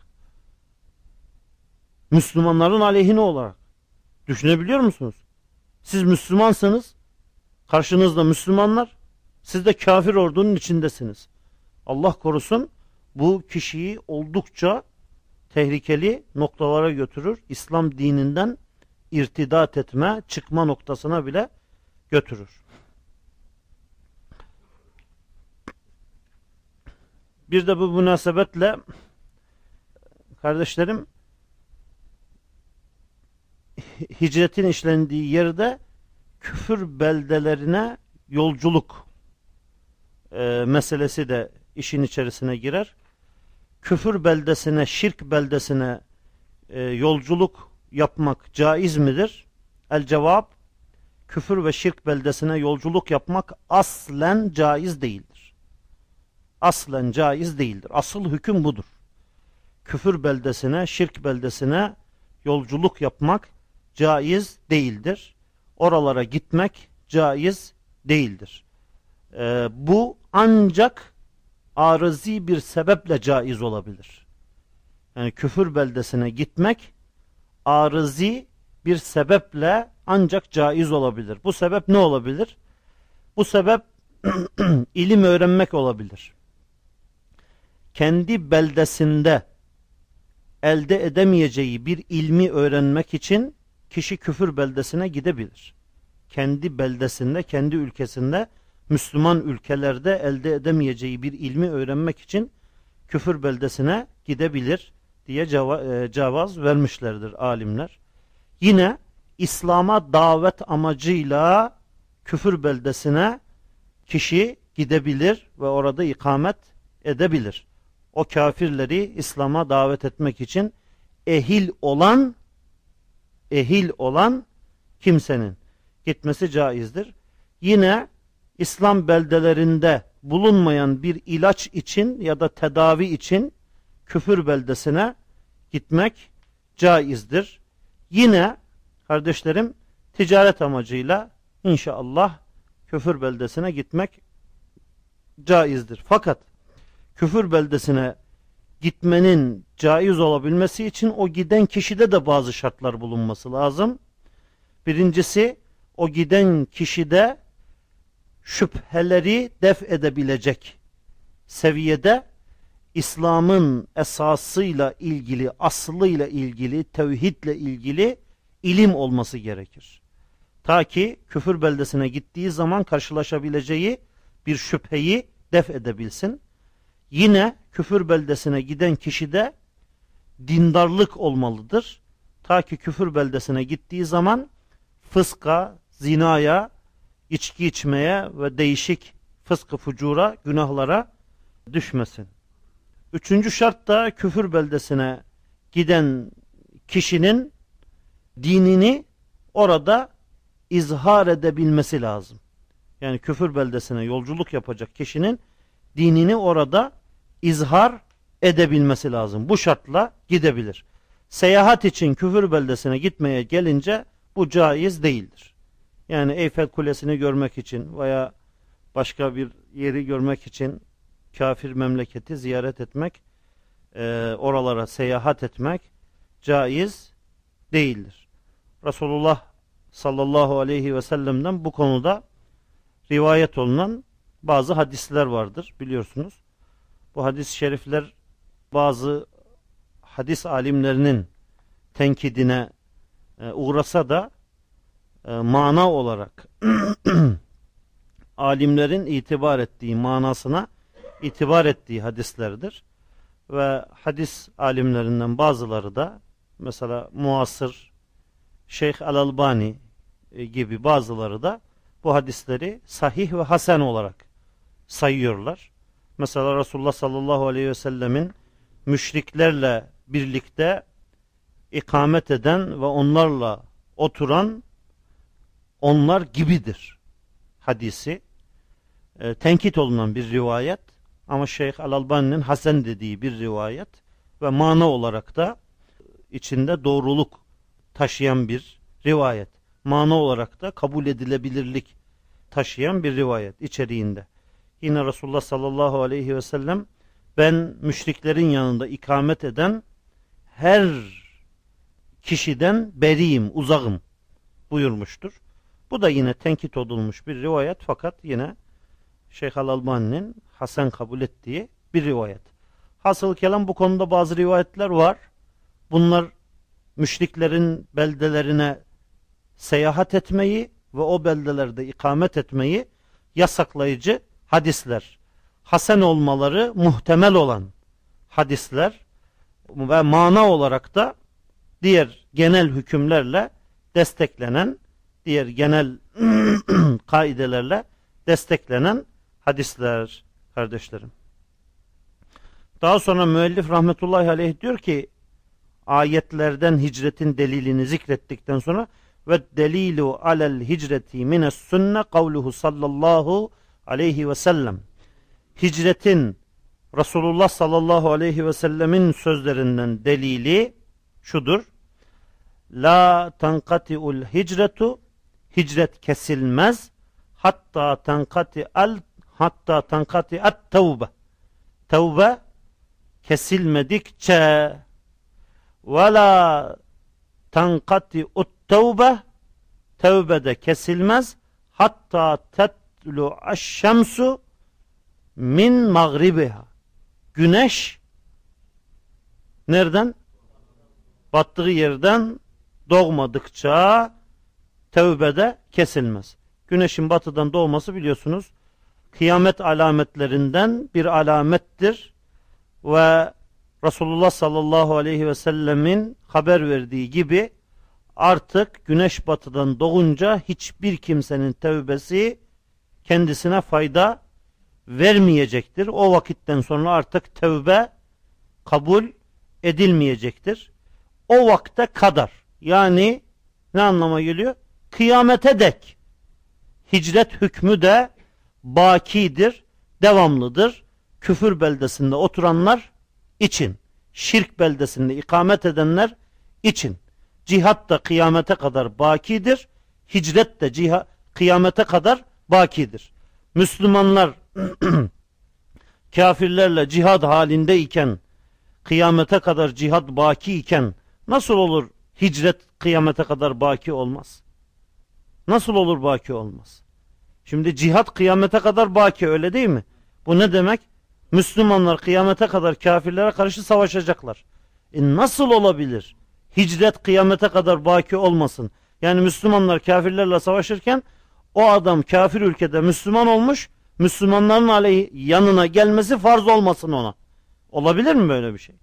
Müslümanların aleyhine olarak. Düşünebiliyor musunuz? Siz Müslümansınız. Karşınızda Müslümanlar. Siz de kafir ordunun içindesiniz. Allah korusun bu kişiyi oldukça tehlikeli noktalara götürür. İslam dininden irtidat etme, çıkma noktasına bile götürür. Bir de bu münasebetle kardeşlerim hicretin işlendiği yerde küfür beldelerine yolculuk e, meselesi de işin içerisine girer. Küfür beldesine, şirk beldesine e, yolculuk yapmak caiz midir? El cevap, küfür ve şirk beldesine yolculuk yapmak aslen caiz değildir. Aslen caiz değildir. Asıl hüküm budur. Küfür beldesine, şirk beldesine yolculuk yapmak caiz değildir. Oralara gitmek caiz değildir. Ee, bu ancak arızi bir sebeple caiz olabilir. Yani küfür beldesine gitmek arızi bir sebeple ancak caiz olabilir. Bu sebep ne olabilir? Bu sebep *clears throat* ilim öğrenmek olabilir. Kendi beldesinde elde edemeyeceği bir ilmi öğrenmek için kişi küfür beldesine gidebilir. Kendi beldesinde, kendi ülkesinde, Müslüman ülkelerde elde edemeyeceği bir ilmi öğrenmek için küfür beldesine gidebilir diye e, cevaz vermişlerdir alimler. Yine İslam'a davet amacıyla küfür beldesine kişi gidebilir ve orada ikamet edebilir. O kafirleri İslam'a davet etmek için ehil olan ehil olan kimsenin gitmesi caizdir. Yine İslam beldelerinde bulunmayan bir ilaç için ya da tedavi için küfür beldesine gitmek caizdir. Yine kardeşlerim ticaret amacıyla inşallah küfür beldesine gitmek caizdir. Fakat küfür beldesine gitmenin caiz olabilmesi için o giden kişide de bazı şartlar bulunması lazım. Birincisi o giden kişide şüpheleri def edebilecek seviyede İslam'ın esasıyla ilgili, aslıyla ilgili, tevhidle ilgili ilim olması gerekir. Ta ki küfür beldesine gittiği zaman karşılaşabileceği bir şüpheyi def edebilsin. Yine küfür beldesine giden kişide dindarlık olmalıdır. Ta ki küfür beldesine gittiği zaman fıska, zinaya, içki içmeye ve değişik fıskı fucura, günahlara düşmesin. Üçüncü şart da küfür beldesine giden kişinin dinini orada izhar edebilmesi lazım. Yani küfür beldesine yolculuk yapacak kişinin dinini orada izhar edebilmesi lazım. Bu şartla gidebilir. Seyahat için küfür beldesine gitmeye gelince bu caiz değildir. Yani Eyfel Kulesi'ni görmek için veya başka bir yeri görmek için kafir memleketi ziyaret etmek, e, oralara seyahat etmek caiz değildir. Resulullah sallallahu aleyhi ve sellem'den bu konuda rivayet olunan bazı hadisler vardır biliyorsunuz. Bu hadis-i şerifler bazı hadis alimlerinin tenkidine e, uğrasa da e, mana olarak *clears throat* alimlerin itibar ettiği manasına itibar ettiği hadislerdir. Ve hadis alimlerinden bazıları da mesela muasır Şeyh Al-Albani e, gibi bazıları da bu hadisleri sahih ve hasen olarak sayıyorlar. Mesela Resulullah sallallahu aleyhi ve sellemin müşriklerle birlikte ikamet eden ve onlarla oturan onlar gibidir hadisi e, tenkit olunan bir rivayet ama Şeyh Al-Albani'nin Hasan dediği bir rivayet ve mana olarak da içinde doğruluk taşıyan bir rivayet. Mana olarak da kabul edilebilirlik taşıyan bir rivayet içeriğinde. Yine Resulullah sallallahu aleyhi ve sellem ben müşriklerin yanında ikamet eden her kişiden beriyim, uzağım buyurmuştur. Bu da yine tenkit olunmuş bir rivayet fakat yine Şeyh Al-Albani'nin Hasan kabul ettiği bir rivayet. Hasıl kelam bu konuda bazı rivayetler var. Bunlar müşriklerin beldelerine seyahat etmeyi ve o beldelerde ikamet etmeyi yasaklayıcı hadisler. Hasen olmaları muhtemel olan hadisler ve mana olarak da diğer genel hükümlerle desteklenen, diğer genel *clears throat* kaidelerle desteklenen hadisler kardeşlerim. Daha sonra müellif rahmetullahi aleyh diyor ki ayetlerden hicretin delilini zikrettikten sonra ve delilu alel hicreti mines sünne kavluhu sallallahu aleyhi ve sellem hicretin Resulullah sallallahu aleyhi ve sellemin sözlerinden delili şudur. La tankati'ul hicretu hicret kesilmez. Hatta tankati al hatta tankati at tevbe. Tevbe kesilmedikçe ve la tankati ut tevbe tevbede kesilmez. Hatta tetlu aşşemsu min magribiha güneş nereden? Battığı yerden doğmadıkça tevbede kesilmez. Güneşin batıdan doğması biliyorsunuz kıyamet alametlerinden bir alamettir ve Resulullah sallallahu aleyhi ve sellemin haber verdiği gibi artık güneş batıdan doğunca hiçbir kimsenin tevbesi kendisine fayda vermeyecektir. O vakitten sonra artık tevbe kabul edilmeyecektir. O vakte kadar yani ne anlama geliyor? Kıyamete dek hicret hükmü de bakidir, devamlıdır. Küfür beldesinde oturanlar için, şirk beldesinde ikamet edenler için. Cihat da kıyamete kadar bakidir. Hicret de ciha, kıyamete kadar bakidir. Müslümanlar *clears throat* kafirlerle cihad halindeyken kıyamete kadar cihad baki iken nasıl olur hicret kıyamete kadar baki olmaz? Nasıl olur baki olmaz? Şimdi cihat kıyamete kadar baki öyle değil mi? Bu ne demek? Müslümanlar kıyamete kadar kafirlere karşı savaşacaklar. E nasıl olabilir? Hicret kıyamete kadar baki olmasın. Yani Müslümanlar kafirlerle savaşırken o adam kafir ülkede Müslüman olmuş Müslümanların aleyhi yanına gelmesi farz olmasın ona. Olabilir mi böyle bir şey?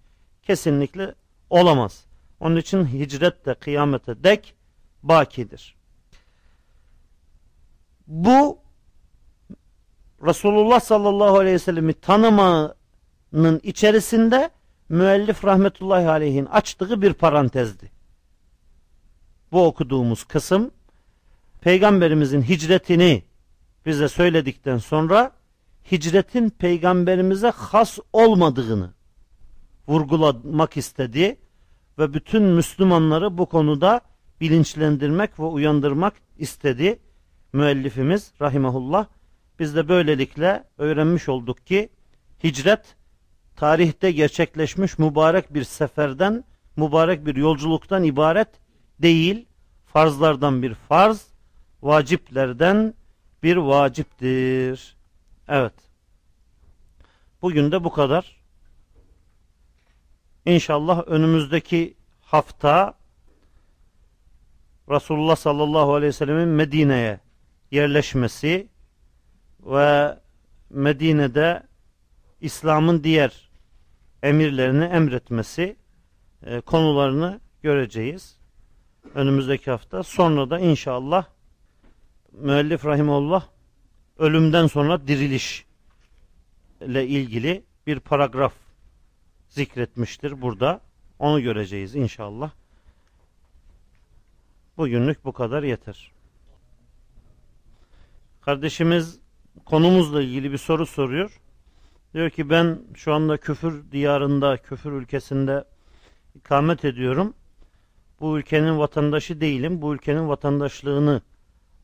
Kesinlikle olamaz. Onun için hicret de kıyamete dek bakidir. Bu Resulullah sallallahu aleyhi ve sellemi tanımanın içerisinde müellif rahmetullahi aleyhin açtığı bir parantezdi. Bu okuduğumuz kısım peygamberimizin hicretini bize söyledikten sonra hicretin peygamberimize has olmadığını vurgulamak istedi ve bütün Müslümanları bu konuda bilinçlendirmek ve uyandırmak istedi müellifimiz rahimahullah. Biz de böylelikle öğrenmiş olduk ki hicret tarihte gerçekleşmiş mübarek bir seferden, mübarek bir yolculuktan ibaret değil, farzlardan bir farz, vaciplerden bir vaciptir. Evet. Bugün de bu kadar. İnşallah önümüzdeki hafta Resulullah sallallahu aleyhi ve sellemin Medine'ye yerleşmesi ve Medine'de İslam'ın diğer emirlerini emretmesi e, konularını göreceğiz. Önümüzdeki hafta. Sonra da inşallah müellif rahimullah ölümden sonra diriliş ile ilgili bir paragraf zikretmiştir burada. Onu göreceğiz inşallah. Bugünlük bu kadar yeter. Kardeşimiz konumuzla ilgili bir soru soruyor. Diyor ki ben şu anda küfür diyarında, küfür ülkesinde ikamet ediyorum. Bu ülkenin vatandaşı değilim. Bu ülkenin vatandaşlığını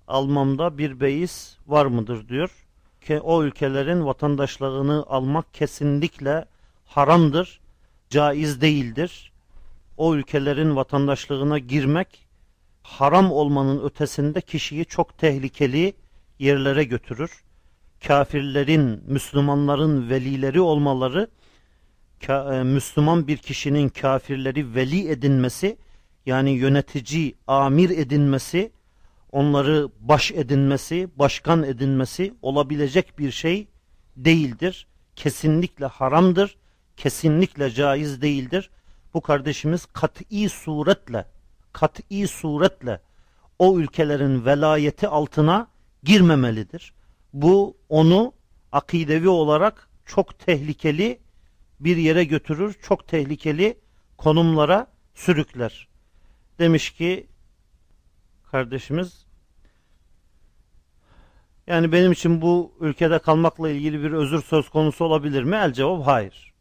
almamda bir beis var mıdır diyor. O ülkelerin vatandaşlığını almak kesinlikle haramdır, caiz değildir. O ülkelerin vatandaşlığına girmek haram olmanın ötesinde kişiyi çok tehlikeli yerlere götürür. Kafirlerin, Müslümanların velileri olmaları, e, Müslüman bir kişinin kafirleri veli edinmesi, yani yönetici, amir edinmesi, onları baş edinmesi, başkan edinmesi olabilecek bir şey değildir. Kesinlikle haramdır, kesinlikle caiz değildir. Bu kardeşimiz kat'i suretle, kat'i suretle o ülkelerin velayeti altına girmemelidir. Bu onu akidevi olarak çok tehlikeli bir yere götürür, çok tehlikeli konumlara sürükler. Demiş ki kardeşimiz yani benim için bu ülkede kalmakla ilgili bir özür söz konusu olabilir mi? El cevap hayır.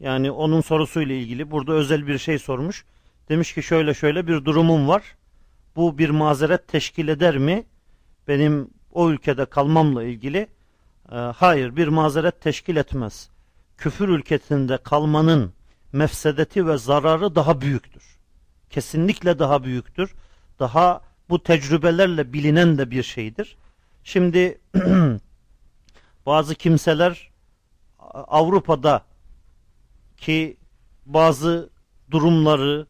Yani onun sorusuyla ilgili burada özel bir şey sormuş. Demiş ki şöyle şöyle bir durumum var. Bu bir mazeret teşkil eder mi? Benim o ülkede kalmamla ilgili e, hayır bir mazeret teşkil etmez. Küfür ülkesinde kalmanın mefsedeti ve zararı daha büyüktür. Kesinlikle daha büyüktür. Daha bu tecrübelerle bilinen de bir şeydir. Şimdi *clears throat* bazı kimseler Avrupa'da ki bazı durumları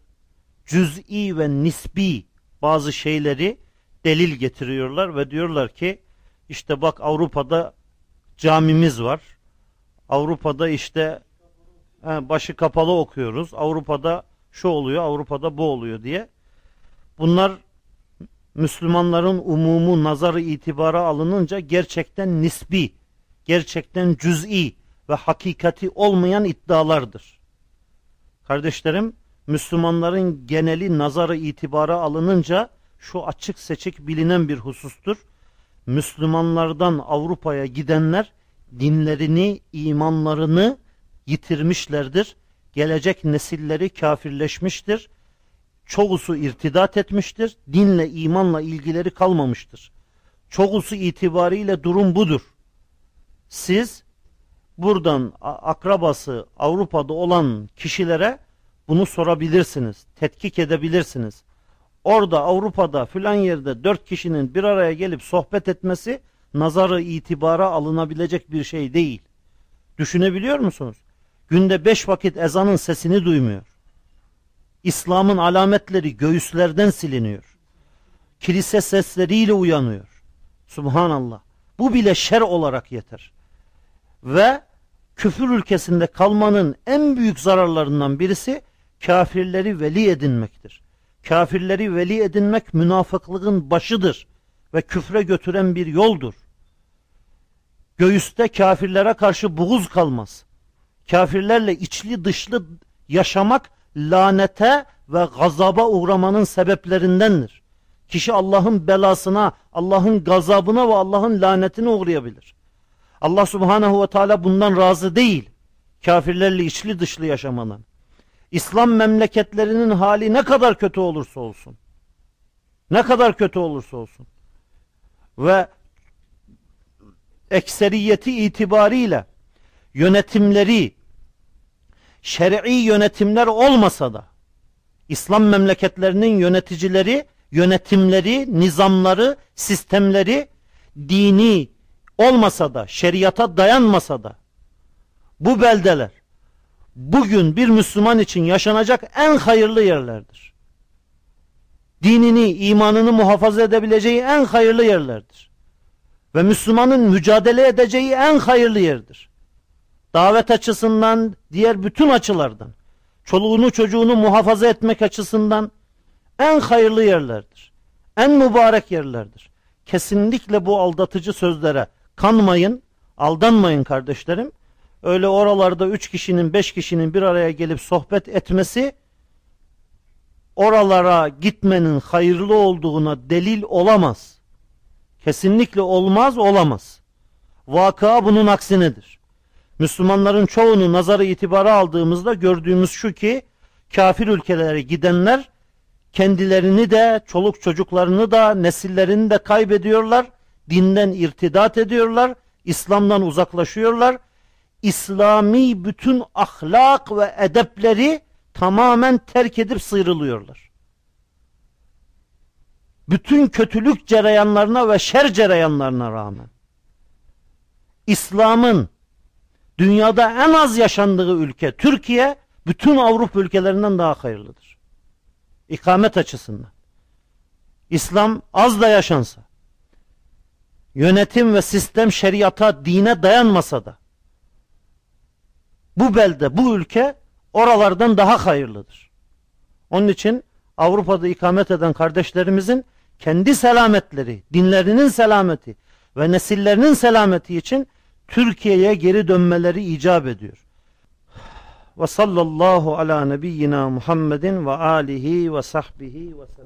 cüz'i ve nisbi bazı şeyleri delil getiriyorlar ve diyorlar ki işte bak Avrupa'da camimiz var. Avrupa'da işte başı kapalı okuyoruz. Avrupa'da şu oluyor, Avrupa'da bu oluyor diye. Bunlar Müslümanların umumu nazarı itibara alınınca gerçekten nisbi, gerçekten cüz'i ve hakikati olmayan iddialardır. Kardeşlerim, Müslümanların geneli nazarı itibara alınınca şu açık seçik bilinen bir husustur. Müslümanlardan Avrupa'ya gidenler dinlerini, imanlarını yitirmişlerdir. Gelecek nesilleri kafirleşmiştir. Çoğusu irtidat etmiştir. Dinle, imanla ilgileri kalmamıştır. Çoğusu itibariyle durum budur. Siz buradan akrabası Avrupa'da olan kişilere bunu sorabilirsiniz. Tetkik edebilirsiniz. Orada Avrupa'da filan yerde dört kişinin bir araya gelip sohbet etmesi nazarı itibara alınabilecek bir şey değil. Düşünebiliyor musunuz? Günde beş vakit ezanın sesini duymuyor. İslam'ın alametleri göğüslerden siliniyor. Kilise sesleriyle uyanıyor. Subhanallah. Bu bile şer olarak yeter. Ve küfür ülkesinde kalmanın en büyük zararlarından birisi kafirleri veli edinmektir. Kafirleri veli edinmek münafıklığın başıdır ve küfre götüren bir yoldur. Göğüste kafirlere karşı buğuz kalmaz. Kafirlerle içli dışlı yaşamak lanete ve gazaba uğramanın sebeplerindendir. Kişi Allah'ın belasına, Allah'ın gazabına ve Allah'ın lanetine uğrayabilir. Allah subhanehu ve teala bundan razı değil. Kafirlerle içli dışlı yaşamadan. İslam memleketlerinin hali ne kadar kötü olursa olsun. Ne kadar kötü olursa olsun. Ve ekseriyeti itibariyle yönetimleri şer'i yönetimler olmasa da İslam memleketlerinin yöneticileri, yönetimleri, nizamları, sistemleri dini olmasa da, şeriata dayanmasa da bu beldeler bugün bir Müslüman için yaşanacak en hayırlı yerlerdir. Dinini, imanını muhafaza edebileceği en hayırlı yerlerdir. Ve Müslümanın mücadele edeceği en hayırlı yerdir. Davet açısından, diğer bütün açılardan, çoluğunu çocuğunu muhafaza etmek açısından en hayırlı yerlerdir. En mübarek yerlerdir. Kesinlikle bu aldatıcı sözlere kanmayın, aldanmayın kardeşlerim. Öyle oralarda üç kişinin, beş kişinin bir araya gelip sohbet etmesi oralara gitmenin hayırlı olduğuna delil olamaz. Kesinlikle olmaz, olamaz. Vaka bunun aksinedir. Müslümanların çoğunu nazarı itibara aldığımızda gördüğümüz şu ki kafir ülkelere gidenler kendilerini de çoluk çocuklarını da nesillerini de kaybediyorlar. Dinden irtidat ediyorlar. İslam'dan uzaklaşıyorlar. İslami bütün ahlak ve edepleri tamamen terk edip sıyrılıyorlar. Bütün kötülük cereyanlarına ve şer cereyanlarına rağmen İslam'ın dünyada en az yaşandığı ülke Türkiye bütün Avrupa ülkelerinden daha hayırlıdır. İkamet açısından. İslam az da yaşansa, yönetim ve sistem şeriata, dine dayanmasa da, bu belde, bu ülke oralardan daha hayırlıdır. Onun için Avrupa'da ikamet eden kardeşlerimizin kendi selametleri, dinlerinin selameti ve nesillerinin selameti için Türkiye'ye geri dönmeleri icap ediyor. Ve sallallahu ala nebiyyina Muhammedin ve alihi ve sahbihi ve sellem.